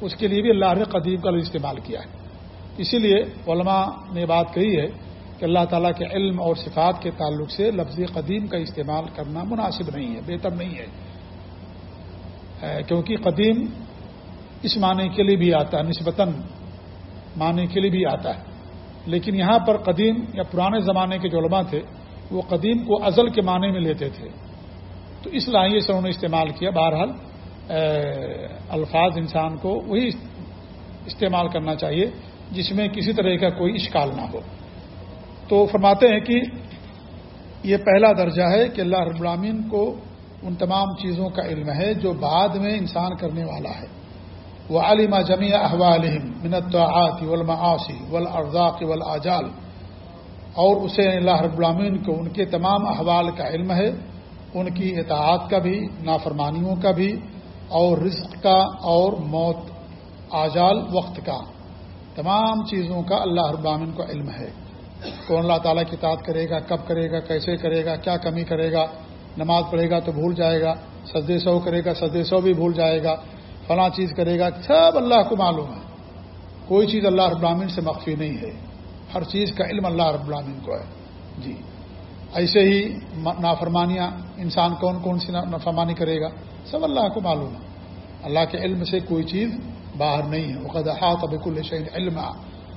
اس کے لیے بھی اللہ نے قدیم کا استعمال کیا ہے۔ اسی لیے علماء نے بات کہی ہے کہ اللہ تعالیٰ کے علم اور صفات کے تعلق سے لفظ قدیم کا استعمال کرنا مناسب نہیں ہے، بہتر نہیں ہے۔ کیونکہ قدیم اس معنی کے لیے بھی آتا ہے، نسبتاً معنی کے لیے بھی آتا ہے۔ لیکن یہاں پر قدیم یا پرانے زمانے کے جو علماء تھے، وہ قدیم کو ازل کے معنی میں لیتے تھے۔ تو اس لائیے سے انہوں نے استعمال کیا۔ بہرحال الفاظ انسان کو وہی استعمال کرنا چاہیے جس میں کسی طرح کا کوئی اشکال نہ ہو۔ تو فرماتے ہیں کہ یہ پہلا درجہ ہے کہ اللہ رب العامین کو ان تمام چیزوں کا علم ہے جو بعد میں انسان کرنے والا ہے۔ وہ عالمہ جمیع احوالم منتعات ولمعاسی ولارزاق ولاجال اور اسے اللہ رب العامین کو ان کے تمام احوال کا علم ہے، ان کی اطاعت کا بھی، نافرمانیوں کا بھی، اور رزق کا اور موت، آجال وقت کا۔ تمام چیزوں کا اللہ رب العامین کو علم ہے۔ کون اللہ تعالیٰ کی اطاعت کرے گا، کب کرے گا، کیسے کرے گا، کیا کمی کرے گا، نماز پڑھے گا تو بھول جائے گا، سجدے سو کرے گا، سجدے سو بھی بھول جائے گا۔ فلاں چیز کرے گا، سب اللہ کو معلوم ہے۔ کوئی چیز اللہ رب العامین سے مخفی نہیں ہے۔ ہر چیز کا علم اللہ رب العامین کو ہے۔ جی۔ ایسے ہی نافرمانیاں، انسان کون کون سی نافرمانی کرے گا؟ سب اللہ کو معلوم ہے۔ اللہ کے علم سے کوئی چیز باہر نہیں ہے۔ وقد احاط بک الشعین علم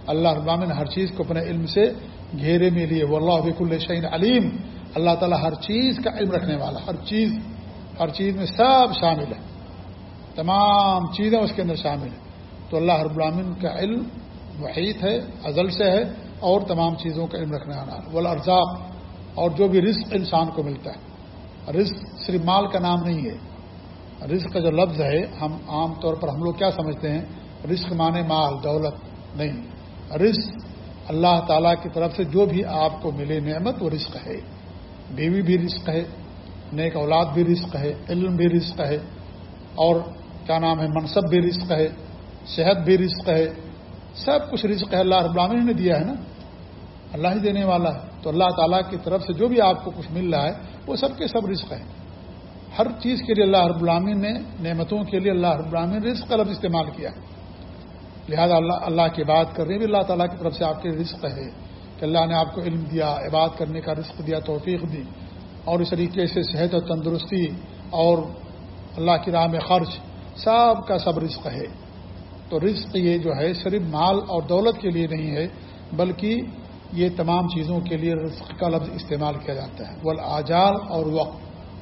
اللہ رب العالمین ہر چیز کو اپنے علم سے گھیرے میں لیے۔ وہ اللہ بک الشعین علیم اللہ تعالیٰ ہر چیز کا علم رکھنے والا، ہر چیز ہر چیز میں سب شامل ہے۔ تمام چیزیں اس کے اندر شامل ہیں۔ تو اللہ رب العالمین کا علم وحید ہے، ازل سے ہے اور تمام چیزوں کا علم رکھنے والا ولا اور جو بھی رزق انسان کو ملتا ہے۔ رزق صرف مال کا نام نہیں ہے۔ رزق کا جو لفظ ہے، ہم عام طور پر ہم لوگ کیا سمجھتے ہیں؟ رزق مانے مال، دولت نہیں۔ رزق اللہ تعالیٰ کی طرف سے جو بھی آپ کو ملے نعمت، وہ رزق ہے۔ بیوی بھی رزق ہے، نیک اولاد بھی رزق ہے، علم بھی رزق ہے۔ اور کیا نام ہے، منصب بھی رزق ہے، صحت بھی رزق ہے، سب کچھ رزق ہے، اللہ رب العالمین نے دیا ہے نا۔ اللہ ہی دینے والا ہے۔ تو اللہ تعالیٰ کی طرف سے جو بھی آپ کو کچھ مل رہا ہے، وہ سب کے سب رزق ہے ہر چیز کے لیے اللہ رب العالمین نے، نعمتوں کے لیے اللہ رب العالمین رزق کا لفظ استعمال کیا لہذا اللہ اللہ کی بات کر رہے بھی اللہ تعالیٰ کی طرف سے آپ کے رزق ہے کہ اللہ نے آپ کو علم دیا عبادت کرنے کا رزق دیا، توفیق دی اور اس طریقے سے صحت و تندرستی اور اللہ کی راہ میں خرچ سب کا سب رزق ہے۔ تو رزق یہ جو ہے صرف مال اور دولت کے لیے نہیں ہے، بلکہ یہ تمام چیزوں کے لیے رزق کا لفظ استعمال کیا جاتا ہے۔ بول آجال اور وقت،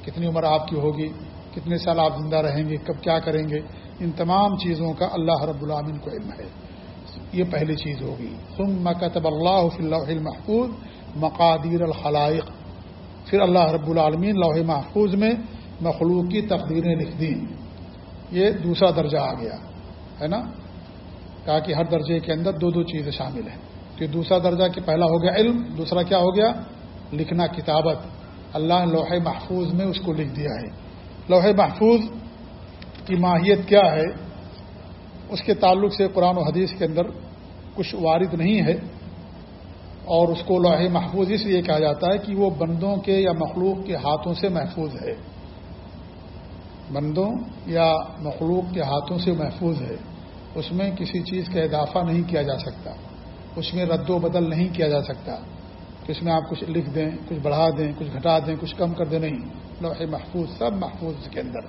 کتنی عمر آپ کی ہوگی، کتنے سال آپ زندہ رہیں گے، کب کیا کریں گے، ان تمام چیزوں کا اللہ رب العامن کو علم ہے۔ یہ پہلی چیز ہوگی۔ ثم کتب اللہ فی اللہ المحفوظ مقادیر الخلائق۔ پھر اللہ رب العالمین لوح محفوظ میں مخلوق کی تقدیریں لکھ دیں۔ یہ دوسرا درجہ آ گیا، ہے نا؟ کہا کہ ہر درجے کے اندر دو دو چیزیں شامل ہیں۔ کہ دوسرا درجہ کہ پہلا ہو گیا علم، دوسرا کیا ہو گیا؟ لکھنا، کتابت۔ اللہ نے لوح محفوظ میں اس کو لکھ دیا ہے۔ لوح محفوظ کی ماہیت کیا ہے؟ اس کے تعلق سے قرآن و حدیث کے اندر کچھ وارد نہیں ہے۔ اور اس کو لوح محفوظ اس لیے کہا جاتا ہے کہ وہ بندوں کے یا مخلوق کے ہاتھوں سے محفوظ ہے۔ بندوں یا مخلوق کے ہاتھوں سے محفوظ ہے، اس میں کسی چیز کا اضافہ نہیں کیا جا سکتا۔ اس میں رد و بدل نہیں کیا جا سکتا۔ کہ اس میں آپ کچھ لکھ دیں، کچھ بڑھا دیں، کچھ گھٹا دیں، کچھ کم کر دیں، نہیں۔ لوح محفوظ، سب محفوظ اس کے اندر۔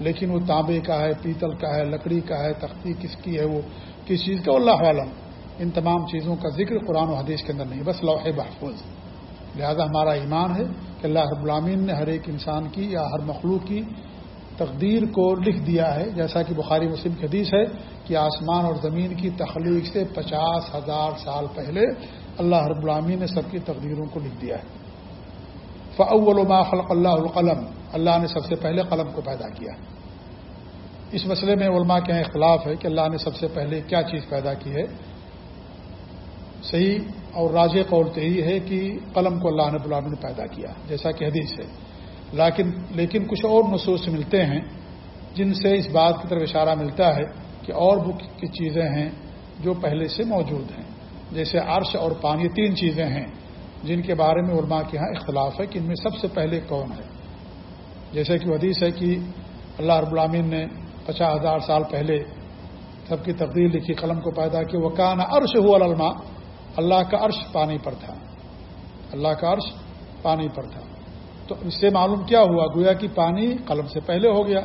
لیکن وہ تانبے کا ہے، پیتل کا ہے، لکڑی کا ہے، تختی کس کی ہے، وہ کس چیز کا؟ اللہ عالم ان تمام چیزوں کا ذکر قرآن و حدیث کے اندر نہیں، بس لوح محفوظ۔ لہذا ہمارا ایمان ہے کہ اللہ رب العامین نے ہر ایک انسان کی یا ہر مخلوق کی تقدیر کو لکھ دیا ہے، جیسا کہ بخاری مسلم کی حدیث ہے کہ آسمان اور زمین کی تخلیق سے پچاس ہزار سال پہلے اللہ رب العامین نے سب کی تقدیروں کو لکھ دیا ہے۔ فاول ما خلق اللہ القلم، اللہ نے سب سے پہلے قلم کو پیدا کیا۔ اس مسئلے میں علماء کے اختلاف ہے کہ اللہ نے سب سے پہلے کیا چیز پیدا کی ہے۔ صحیح اور راج قول تو یہی ہے کہ قلم کو اللہ نے بلام نے پیدا کیا، جیسا کہ حدیث ہے۔ لیکن لیکن کچھ اور نصوص ملتے ہیں جن سے اس بات کی طرف اشارہ ملتا ہے کہ اور بک کی چیزیں ہیں جو پہلے سے موجود ہیں۔ جیسے عرش اور پانی تین چیزیں ہیں جن کے بارے میں علماء کے یہاں اختلاف ہے کہ ان میں سب سے پہلے کون ہے۔ جیسے کہ حدیث ہے کہ اللہ رب العامین نے پچاس ہزار سال پہلے سب کی تبدیل لکھی، قلم کو پیدا کی وہ کان عرش ہوا الما اللہ کا عرش پانی پر تھا۔ اللہ کا عرش پانی پر تھا۔ تو اس سے معلوم کیا ہوا؟ گویا کہ پانی قلم سے پہلے ہو گیا۔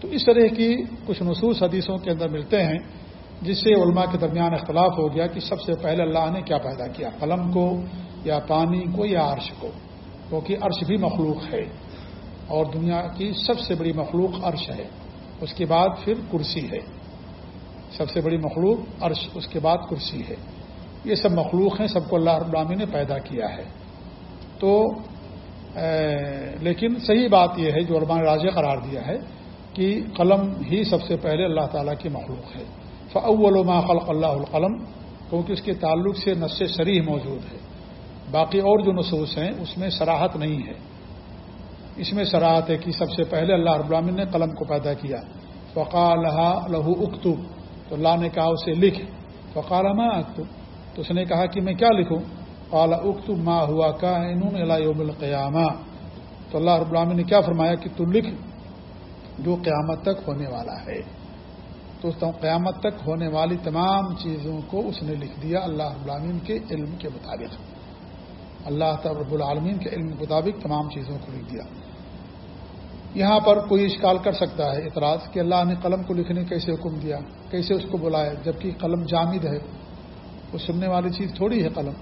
تو اس طرح کی کچھ نصوص حدیثوں کے اندر ملتے ہیں، جس سے علماء کے درمیان اختلاف ہو گیا کہ سب سے پہلے اللہ نے کیا پیدا کیا، قلم کو یا پانی کو یا عرش کو، کیونکہ عرش بھی مخلوق ہے۔ اور دنیا کی سب سے بڑی مخلوق عرش ہے، اس کے بعد پھر کرسی ہے۔ سب سے بڑی مخلوق عرش، اس کے بعد کرسی ہے۔ یہ سب مخلوق ہیں، سب کو اللہ رب العامی نے پیدا کیا ہے۔ تو لیکن صحیح بات یہ ہے، جو علماء نے قرار دیا ہے، کہ قلم ہی سب سے پہلے اللہ تعالیٰ کی مخلوق ہے۔ فاول ما خلق اللہ القلم، کیونکہ اس کے تعلق سے نس شریح موجود ہے۔ باقی اور جو نصوص ہیں، اس میں سراحت نہیں ہے۔ اس میں سراحت ہے کہ سب سے پہلے اللہ رب العالمین نے قلم کو پیدا کیا۔ فقال لہو اکتب تو اللہ نے کہا اسے لکھ۔ فقال ما اکتب تو اس نے کہا کہ میں کیا لکھوں؟ قال اکتب ما ہوا کا یوم القیامہ۔ تو اللہ رب العالمین نے کیا فرمایا کہ تو لکھ جو قیامت تک ہونے والا ہے۔ تو قیامت تک ہونے والی تمام چیزوں کو اس نے لکھ دیا اللہ رب العالمین کے علم کے مطابق۔ اللہ رب العالمین کے علم کے مطابق تمام چیزوں کو لکھ دیا۔ یہاں پر کوئی اشکال کر سکتا ہے اعتراض کہ اللہ نے قلم کو لکھنے کیسے حکم دیا، کیسے اس کو بلایا، جبکہ قلم جامد ہے۔ وہ سننے والی چیز تھوڑی ہے قلم۔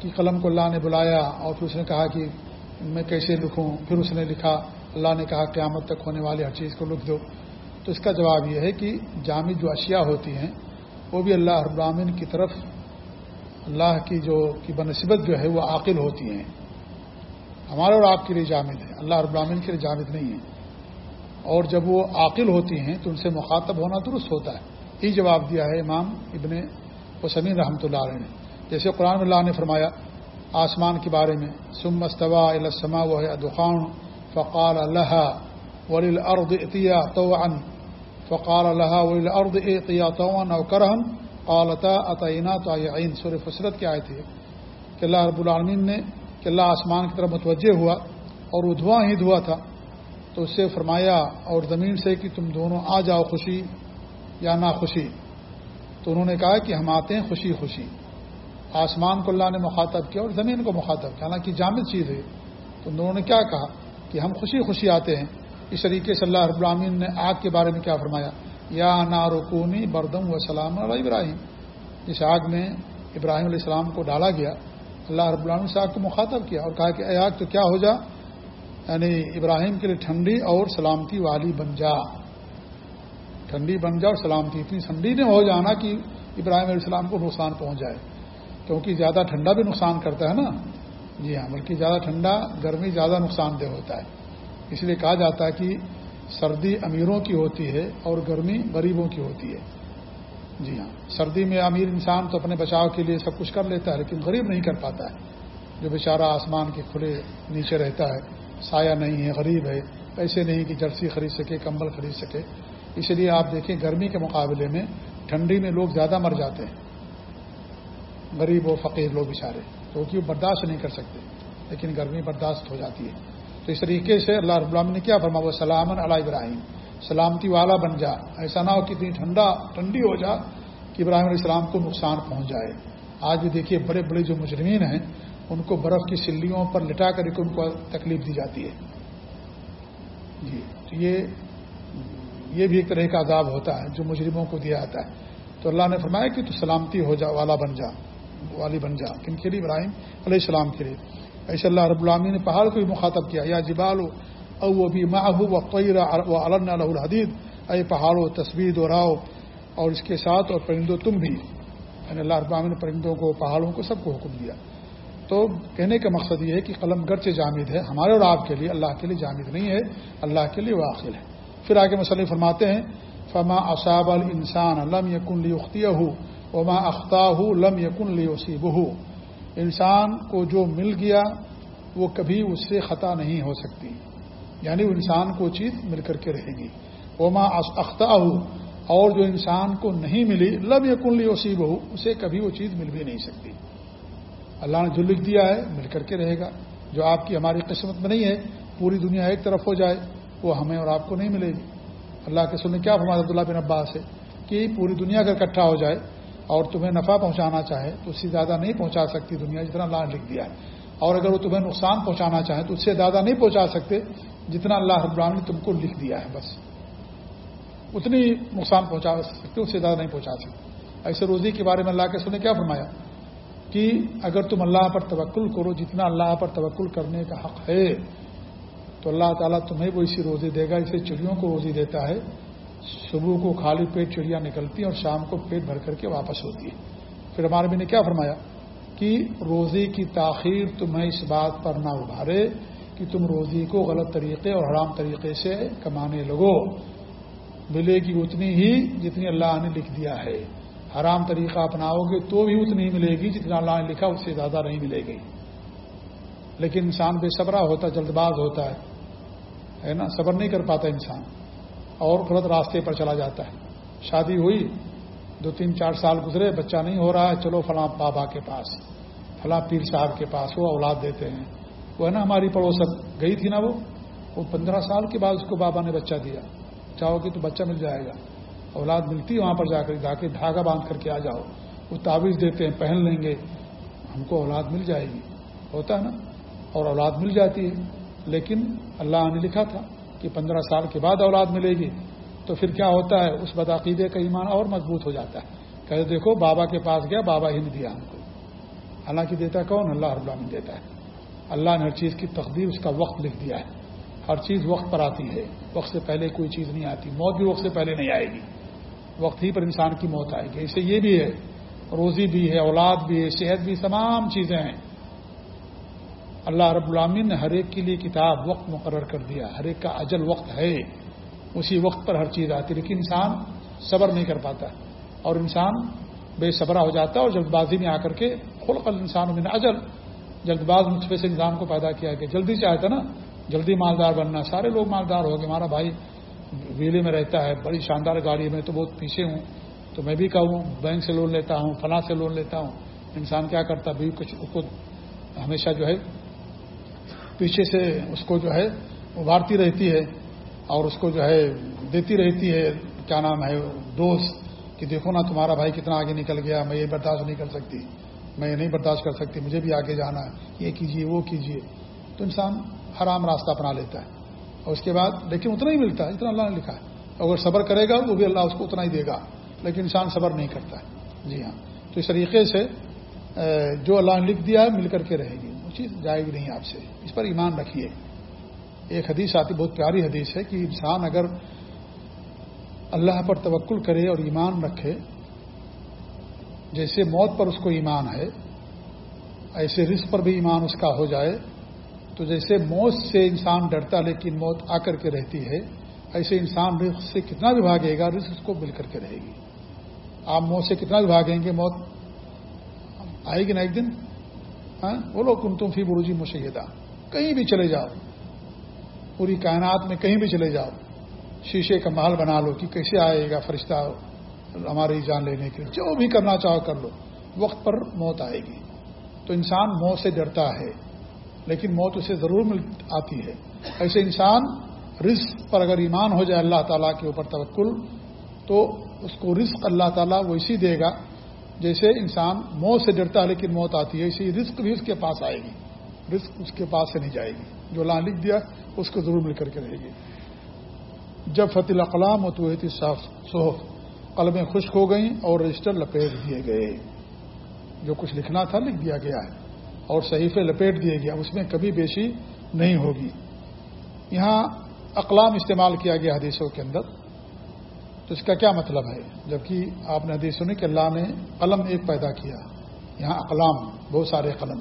کہ قلم کو اللہ نے بلایا اور پھر اس نے کہا کہ میں کیسے لکھوں؟ پھر اس نے لکھا، اللہ نے کہا، قیامت تک ہونے والی ہر چیز کو لکھ دو۔ تو اس کا جواب یہ ہے کہ جامد جو اشیاء ہوتی ہیں، وہ بھی اللہ ابراہین کی طرف، اللہ کی جو، کی بنسبت جو ہے، وہ عاقل ہوتی ہیں۔ ہمارے اور آپ کے لیے جامد ہے اللہ ابراہین کے لیے جامد نہیں ہے اور جب وہ عاقل ہوتی ہیں، تو ان سے مخاطب ہونا درست ہوتا ہے۔ یہ جواب دیا ہے امام ابن وسمین رحمۃ اللہ علیہ نے۔ جیسے قرآن اللہ نے فرمایا، آسمان کے بارے میں سم استوا السما و دخان فقال اللہ ولی الرد عطیہ تو فقال اللہ ولی الرد عطیہ تو کرہن قالتا عطینہ تو عین سور فصرت کے آئے تھے کہ اللہ رب العالمین نے، کہ اللہ آسمان کی طرف متوجہ ہوا اور وہ دھواں ہی دھواں تھا۔ تو اس سے فرمایا اور زمین سے کہ تم دونوں آ جاؤ خوشی یا ناخوشی۔ تو انہوں نے کہا کہ ہم آتے ہیں خوشی خوشی۔ آسمان کو اللہ نے مخاطب کیا اور زمین کو مخاطب کیا۔ حالانکہ جامد چیز ہے۔ تو انہوں نے کیا کہا کہ ہم خوشی خوشی آتے ہیں۔ اس طریقے سے اللہ رب العامین نے آگ کے بارے میں کیا فرمایا؟ یا نارکونی بردم و سلام علیہ ابراہیم۔ جس آگ میں ابراہیم علیہ السلام کو ڈالا گیا، اللہ رب العالمین سے آگ کو مخاطب کیا اور کہا کہ اے آگ تو کیا ہو جا؟ یعنی ابراہیم کے لیے ٹھنڈی اور سلامتی والی بن جا۔ ٹھنڈی بن جا اور سلامتی، اتنی ٹھنڈی نہیں ہو جانا کہ ابراہیم علیہ السلام کو نقصان پہنچ جائے۔ کیونکہ زیادہ ٹھنڈا بھی نقصان کرتا ہے نا؟ جی ہاں بلکہ زیادہ ٹھنڈا گرمی زیادہ نقصان دہ ہوتا ہے۔ اس لیے کہا جاتا ہے کہ سردی امیروں کی ہوتی ہے اور گرمی غریبوں کی ہوتی ہے۔ جی ہاں سردی میں امیر انسان تو اپنے بچاؤ کے لیے سب کچھ کر لیتا ہے، لیکن غریب نہیں کر پاتا ہے۔ جو بیچارہ آسمان کے کھلے نیچے رہتا ہے، سایہ نہیں ہے، غریب ہے ایسے نہیں کہ جرسی خرید سکے، کمبل خرید سکے۔ اس لیے آپ دیکھیں، گرمی کے مقابلے میں ٹھنڈی میں لوگ زیادہ مر جاتے ہیں۔ غریب و فقیر لوگ بیچارے کیونکہ وہ برداشت نہیں کر سکتے، لیکن گرمی برداشت ہو جاتی ہے۔ تو اس طریقے سے اللہ رب العالمین نے کیا فرما وہ سلامن علیہ ابراہیم، سلامتی والا بن جا، ایسا نہ ہو کہ اتنی ٹھنڈا، ٹھنڈی ہو جا کہ ابراہیم علیہ السلام کو نقصان پہنچ جائے۔ آج بھی دیکھیے بڑے بڑے جو مجرمین ہیں، ان کو برف کی سلیوں پر لٹا کر کے ان کو تکلیف دی جاتی ہے۔ جی تو یہ یہ بھی ایک طرح کا عذاب ہوتا ہے جو مجرموں کو دیا جاتا ہے۔ تو اللہ نے فرمایا کہ تو سلامتی ہو جا، والا بن جا۔ والی بن جا، کن کے لیے؟ ابراہیم علیہ السلام کے لیے۔ ایسے اللہ رب العامی نے پہاڑ کو بھی مخاطب کیا، یا جبال او وہ بھی و قیر و علن الحدید۔ اے پہاڑوں تصویر دہراؤ اور اس کے ساتھ اور پرندوں تم بھی۔ یعنی اللہ رب العالمین نے پرندوں کو، پہاڑوں کو سب کو حکم دیا۔ تو کہنے کا مقصد یہ ہے کہ قلم گرچہ جامد ہے، ہمارے اور آپ کے لیے، اللہ کے لیے جامد نہیں ہے، اللہ کے لیے واقع ہے۔ پھر آگے مسئلے فرماتے ہیں، فما اصاب الانسان لم یقن لی اختیہ ہو وما اختہ ہو لم یقن لی وسیب ہو انسان کو جو مل گیا، وہ کبھی اس سے خطا نہیں ہو سکتی۔ یعنی وہ انسان کو چیز مل کر کے رہے گی۔ وہ ماں اختہ ہو اور جو انسان کو نہیں ملی لب یا کنلی وسیب ہو اسے کبھی وہ چیز مل بھی نہیں سکتی۔ اللہ نے جو لکھ دیا ہے، مل کر کے رہے گا۔ جو آپ کی ہماری قسمت میں نہیں ہے، پوری دنیا ایک طرف ہو جائے، وہ ہمیں اور آپ کو نہیں ملے گی۔ اللہ کے سننے کیا فرمایا عبداللہ بن عباس ہے؟ کہ پوری دنیا اگر اکٹھا ہو جائے اور تمہیں نفع پہنچانا چاہے تو اس سے زیادہ نہیں پہنچا سکتی دنیا، جتنا اللہ نے لکھ دیا ہے۔ اور اگر وہ تمہیں نقصان پہنچانا چاہے تو اس سے زیادہ نہیں پہنچا سکتے جتنا اللہ رب نے تم کو لکھ دیا ہے، بس۔ اتنی نقصان پہنچا سکتے، اس سے زیادہ نہیں پہنچا سکتے۔ ایسے روزی کے بارے میں اللہ کے سنے کیا فرمایا؟ کہ اگر تم اللہ پر توکل کرو، جتنا اللہ پر توکل کرنے کا حق ہے، تو اللہ تعالیٰ تمہیں وہ اسی روزی دے گا، اسے چڑیوں کو روزی دیتا ہے صبح کو خالی پیٹ چڑیا نکلتی ہیں اور شام کو پیٹ بھر کر کے واپس ہوتی ہے پھر ہمارے بھی نے کیا فرمایا؟ کہ روزی کی تاخیر تمہیں اس بات پر نہ ابھارے کہ تم روزی کو غلط طریقے اور حرام طریقے سے کمانے لگو۔ ملے گی اتنی ہی جتنی اللہ نے لکھ دیا ہے۔ حرام طریقہ اپناؤ گے تو بھی اتنی ملے گی جتنا اللہ نے لکھا، اس سے زیادہ نہیں ملے گی۔ لیکن انسان بے صبرا ہوتا، جلد باز ہوتا ہے۔ ہے نا؟ صبر نہیں کر پاتا انسان۔ اور غلط راستے پر چلا جاتا ہے۔ شادی ہوئی، دو تین چار سال گزرے، بچہ نہیں ہو رہا ہے، چلو فلاں بابا کے پاس، فلاں پیر صاحب کے پاس، وہ اولاد دیتے ہیں۔ وہ ہے نا ہماری پڑوس گئی تھی نا وہ؟ وہ پندرہ سال کے بعد اس کو بابا نے بچہ دیا۔ چاہو گے تو بچہ مل جائے گا۔ اولاد ملتی ہے وہاں پر جا کر، جا کے دھاگا باندھ کر کے آ جاؤ۔ وہ تعویذ دیتے ہیں، پہن لیں گے۔ ہم کو اولاد مل جائے گی۔ ہوتا ہے نا؟ اور اولاد مل جاتی ہے۔ لیکن اللہ نے لکھا تھا۔ کہ پندرہ سال کے بعد اولاد ملے گی، تو پھر کیا ہوتا ہے؟ اس بدعقیدے کا ایمان اور مضبوط ہو جاتا ہے۔ کہ دیکھو، بابا کے پاس گیا، بابا ہی نے دیا ہم کو۔ حالانکہ دیتا کون؟ اللہ رب العالمین دیتا ہے۔ اللہ نے ہر چیز کی تقدیر، اس کا وقت لکھ دیا ہے۔ ہر چیز وقت پر آتی ہے۔ وقت سے پہلے کوئی چیز نہیں آتی۔ موت بھی وقت سے پہلے نہیں آئے گی۔ وقت ہی پر انسان کی موت آئے گی۔ اسے یہ بھی ہے، روزی بھی ہے، اولاد بھی ہے، صحت بھی، تمام چیزیں ہیں۔ اللہ رب العامن نے ہر ایک کے لیے کتاب وقت مقرر کر دیا ہر ایک کا اجل وقت ہے۔ اسی وقت پر ہر چیز آتی لیکن انسان صبر نہیں کر پاتا اور انسان بے صبرا ہو جاتا ہے اور جلد بازی میں آ کر کے خلق انسان میں اجل۔ جلد باز نطفے سے انسان کو پیدا کیا کہ جلدی چاہتا نا، جلدی مالدار بننا۔ سارے لوگ مالدار ہو گئے۔ ہمارا بھائی ویلے میں رہتا ہے، بڑی شاندار گاڑی میں تو بہت پیچھے ہوں۔ تو میں بھی کہوں، بینک سے لون لیتا ہوں، فلاں سے لون لیتا ہوں۔ انسان کیا کرتا بھی کچھ خود ہمیشہ جو ہے پیچھے سے اس کو جو ہے ابھارتی رہتی ہے اور اس کو جو ہے دیتی رہتی ہے۔ کیا نام ہے؟ دوست کہ دیکھو نا تمہارا بھائی کتنا آگے نکل گیا، میں یہ برداشت نہیں کر سکتی، میں یہ نہیں برداشت کر سکتی، مجھے بھی آگے جانا ہے، یہ کیجیے وہ کیجیے تو انسان حرام راستہ اپنا لیتا ہے۔ اور اس کے بعد لیکن اتنا ہی ملتا ہے، اتنا اللہ نے لکھا ہے۔ اگر صبر کرے گا تو بھی اللہ اس کو اتنا ہی دے گا، لیکن انسان صبر نہیں کرتا ہے۔ جی ہاں۔ تو اس طریقے سے جو اللہ نے لکھ دیا ہے، مل کر کے رہے گی۔ چیز جائے گی نہیں آپ سے۔ اس پر ایمان رکھیے۔ ایک حدیث آتی، بہت پیاری حدیث ہے کہ انسان اگر اللہ پر توکل کرے اور ایمان رکھے، جیسے موت پر اس کو ایمان ہے، ایسے رزق پر بھی ایمان اس کا ہو جائے، تو جیسے موت سے انسان ڈرتا لیکن موت آ کر کے رہتی ہے، ایسے انسان رزق سے کتنا بھی بھاگے گا، رزق اس کو مل کر کے رہے گی۔ آپ موت سے کتنا بھی بھاگیں گے، موت آئے گی نا ایک دن؟ ہاں؟ بولو کن تم فی بروجی مشیدہ۔ کہیں بھی چلے جاؤ۔ پوری کائنات میں کہیں بھی چلے جاؤ۔ شیشے کا محل بنا لو کہ کیسے آئے گا فرشتہ ہماری جان لینے کے لیے۔ جو بھی کرنا چاہو کر لو۔ وقت پر موت آئے گی۔ تو انسان موت سے ڈرتا ہے۔ لیکن موت اسے ضرور مل آتی ہے۔ ایسے انسان رزق پر اگر ایمان ہو جائے اللہ تعالیٰ کے اوپر توکل، تو اس کو رزق اللہ تعالیٰ وہ اسی دے گا جیسے انسان موت سے ڈرتا ہے لیکن موت آتی ہے، اسی رزق بھی اس کے پاس آئے گی۔ رزق اس کے پاس سے نہیں جائے گی۔ جو اللہ لکھ دیا، اس کو ضرور مل کر کے رہے گی۔ جب فتح اقلام و تو صحف قلمیں خشک ہو گئیں اور رجسٹر لپیٹ دیے گئے۔ جو کچھ لکھنا تھا، لکھ دیا گیا ہے۔ اور صحیفے لپیٹ دیے گیا اس میں کبھی بیشی نہیں ہوگی۔ یہاں اقلام استعمال کیا گیا حدیثوں کے اندر۔ تو اس کا کیا مطلب ہے؟ جبکہ آپ نے حدیث سنی کہ اللہ نے قلم ایک پیدا کیا، یہاں اقلام، بہت سارے قلم۔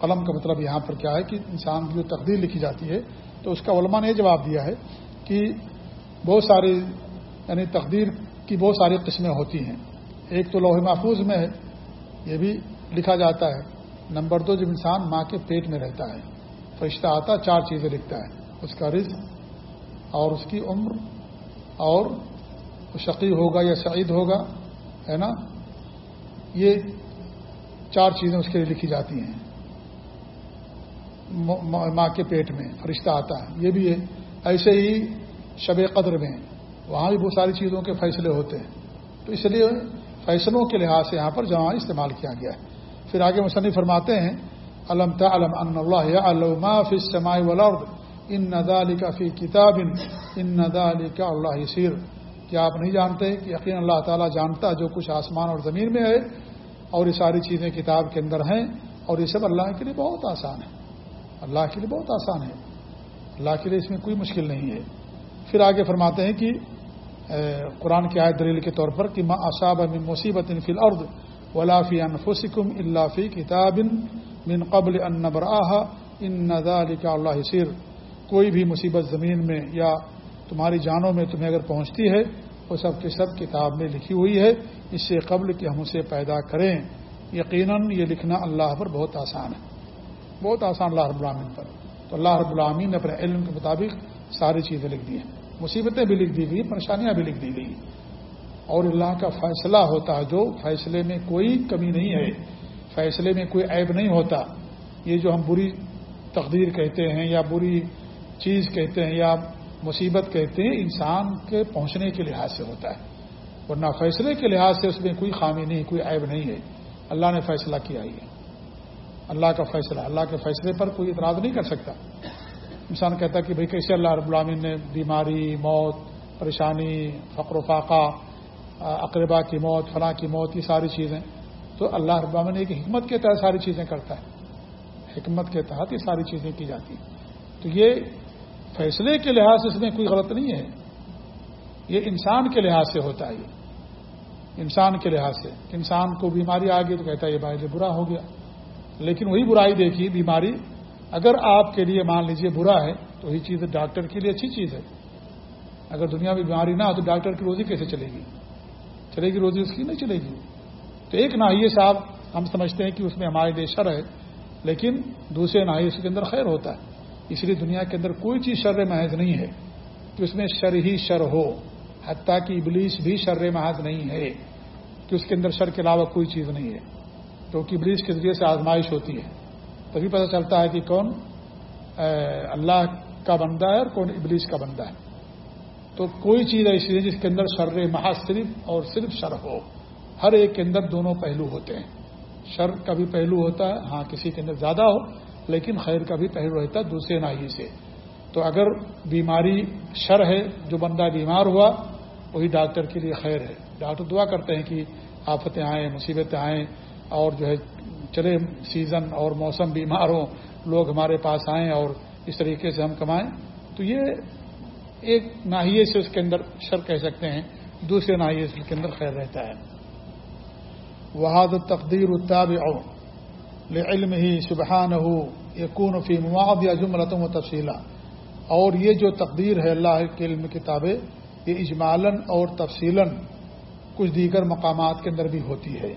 قلم کا مطلب یہاں پر کیا ہے کہ انسان کی جو تقدیر لکھی جاتی ہے، تو اس کا علماء نے یہ جواب دیا ہے کہ بہت ساری یعنی تقدیر کی بہت ساری قسمیں ہوتی ہیں۔ ایک تو لوہے محفوظ میں ہے، یہ بھی لکھا جاتا ہے۔ نمبر دو، جب انسان ماں کے پیٹ میں رہتا ہے، فرشتہ آتا، چار چیزیں لکھتا ہے، اس کا رزق اور اس کی عمر اور وہ شقی ہوگا یا سعید ہوگا، ہے نا؟ یہ چار چیزیں اس کے لیے لکھی جاتی ہیں۔ ماں کے پیٹ میں فرشتہ آتا ہے۔ یہ بھی ہے ایسے ہی شب قدر میں وہاں بھی بہت ساری چیزوں کے فیصلے ہوتے ہیں۔ تو اس لیے فیصلوں کے لحاظ سے یہاں پر جمع استعمال کیا گیا ہے۔ پھر آگے مصنف فرماتے ہیں علم تعلم ان اللہ فی السماء والارض ان ذالک فی کتاب ان ذالک اللہ سیر کیا آپ نہیں جانتے کہ یقین اللہ تعالیٰ جانتا جو کچھ آسمان اور زمین میں ہے اور یہ ساری چیزیں کتاب کے اندر ہیں اور یہ سب اللہ کے لیے بہت آسان ہے اللہ کے لیے بہت آسان ہے اللہ کے لیے اس میں کوئی مشکل نہیں ہے۔ پھر آگے فرماتے ہیں کہ قرآن کی آیت دلیل کے طور پر کہ ما اصاب من مصیبت فی الارض ولا فی انفسکم الا فی کتاب من قبل ان نبراها ان ذلك اللہ سر کوئی بھی مصیبت زمین میں یا تمہاری جانوں میں تمہیں اگر پہنچتی ہے، وہ سب کے سب کتاب میں لکھی ہوئی ہے۔ اس سے قبل کہ ہم اسے پیدا کریں، یقیناً یہ لکھنا اللہ پر بہت آسان ہے۔ بہت آسان اللہ رب العامین پر۔ تو اللہ رب العامین نے اپنے علم کے مطابق ساری چیزیں لکھ دی ہیں۔ مصیبتیں بھی لکھ دی گئی پریشانیاں بھی لکھ دی گئی اور اللہ کا فیصلہ ہوتا ہے جو، فیصلے میں کوئی کمی نہیں ہے۔ فیصلے میں کوئی عیب نہیں ہوتا۔ یہ جو ہم بری تقدیر کہتے ہیں یا بری چیز کہتے ہیں یا مصیبت کہتے ہیں، انسان کے پہنچنے کے لحاظ سے ہوتا ہے۔ ورنہ فیصلے کے لحاظ سے اس میں کوئی خامی نہیں، کوئی عیب نہیں ہے۔ اللہ نے فیصلہ کیا ہی ہے۔ اللہ کا فیصلہ، اللہ کے فیصلے پر کوئی اعتراض نہیں کر سکتا۔ انسان کہتا ہے کہ بھئی کیسے اللہ رب العامن نے بیماری، موت، پریشانی، فقر و فاقہ، اقربا کی موت، فلاں کی موت، یہ ساری چیزیں۔ تو اللہ رب العامن ایک حکمت کے تحت ساری چیزیں کرتا ہے۔ حکمت کے تحت یہ ساری چیزیں کی جاتی ہیں۔ تو یہ فیصلے کے لحاظ سے اس میں کوئی غلط نہیں ہے۔ یہ انسان کے لحاظ سے ہوتا ہے۔ انسان کے لحاظ سے۔ انسان کو بیماری آ گئی تو کہتا ہے یہ بھائی برا ہو گیا۔ لیکن وہی برائی دیکھی، بیماری۔ اگر آپ کے لیے مان لیجیے برا ہے، تو وہی چیز ڈاکٹر کے لیے اچھی چیز ہے۔ اگر دنیا میں بیماری نہ ہو تو ڈاکٹر کی روزی کیسے چلے گی؟ چلے گی روزی اس کی؟ نہیں چلے گی۔ تو ایک ناحیے صاحب ہم سمجھتے ہیں کہ اس میں ہمارے لیے شر ہے، لیکن دوسرے ناحیے اس کے اندر خیر ہوتا ہے۔ اس لیے دنیا کے اندر کوئی چیز شر محض نہیں ہے کہ اس میں شر ہی شر ہو، حتیٰ کہ ابلیس بھی شر محض نہیں ہے کہ اس کے اندر شر کے علاوہ کوئی چیز نہیں ہے۔ کیونکہ ابلیس کے ذریعے سے آزمائش ہوتی ہے۔ تبھی پتہ چلتا ہے کہ کون اللہ کا بندہ ہے اور کون ابلیس کا بندہ ہے۔ تو کوئی چیز ایسی ہے جس کے اندر شر محض صرف اور صرف شر ہو۔ ہر ایک کے اندر دونوں پہلو ہوتے ہیں۔ شر کا بھی پہلو ہوتا ہے ہاں کسی کے اندر زیادہ ہو لیکن خیر کا بھی پہلو رہتا ہے دوسرے ناحیے سے۔ تو اگر بیماری شر ہے، جو بندہ بیمار ہوا، وہی ڈاکٹر کے لیے خیر ہے۔ ڈاکٹر دعا کرتے ہیں کہ آفتیں آئیں، مصیبتیں آئیں اور جو ہے چلے سیزن اور موسم بیمار ہوں، لوگ ہمارے پاس آئیں اور اس طریقے سے ہم کمائیں۔ تو یہ ایک ناحیے سے اس کے اندر شر کہہ سکتے ہیں، دوسرے ناحیے سے اس کے اندر خیر رہتا ہے۔ وحاد تقدیر اتاب علم ہی سبحان ہو یقون فی مواد یا جملتوں و تفصیلہ اور یہ جو تقدیر ہے اللہ کے علم کتابیں، یہ اجمالن اور تفصیل کچھ دیگر مقامات کے اندر بھی ہوتی ہے۔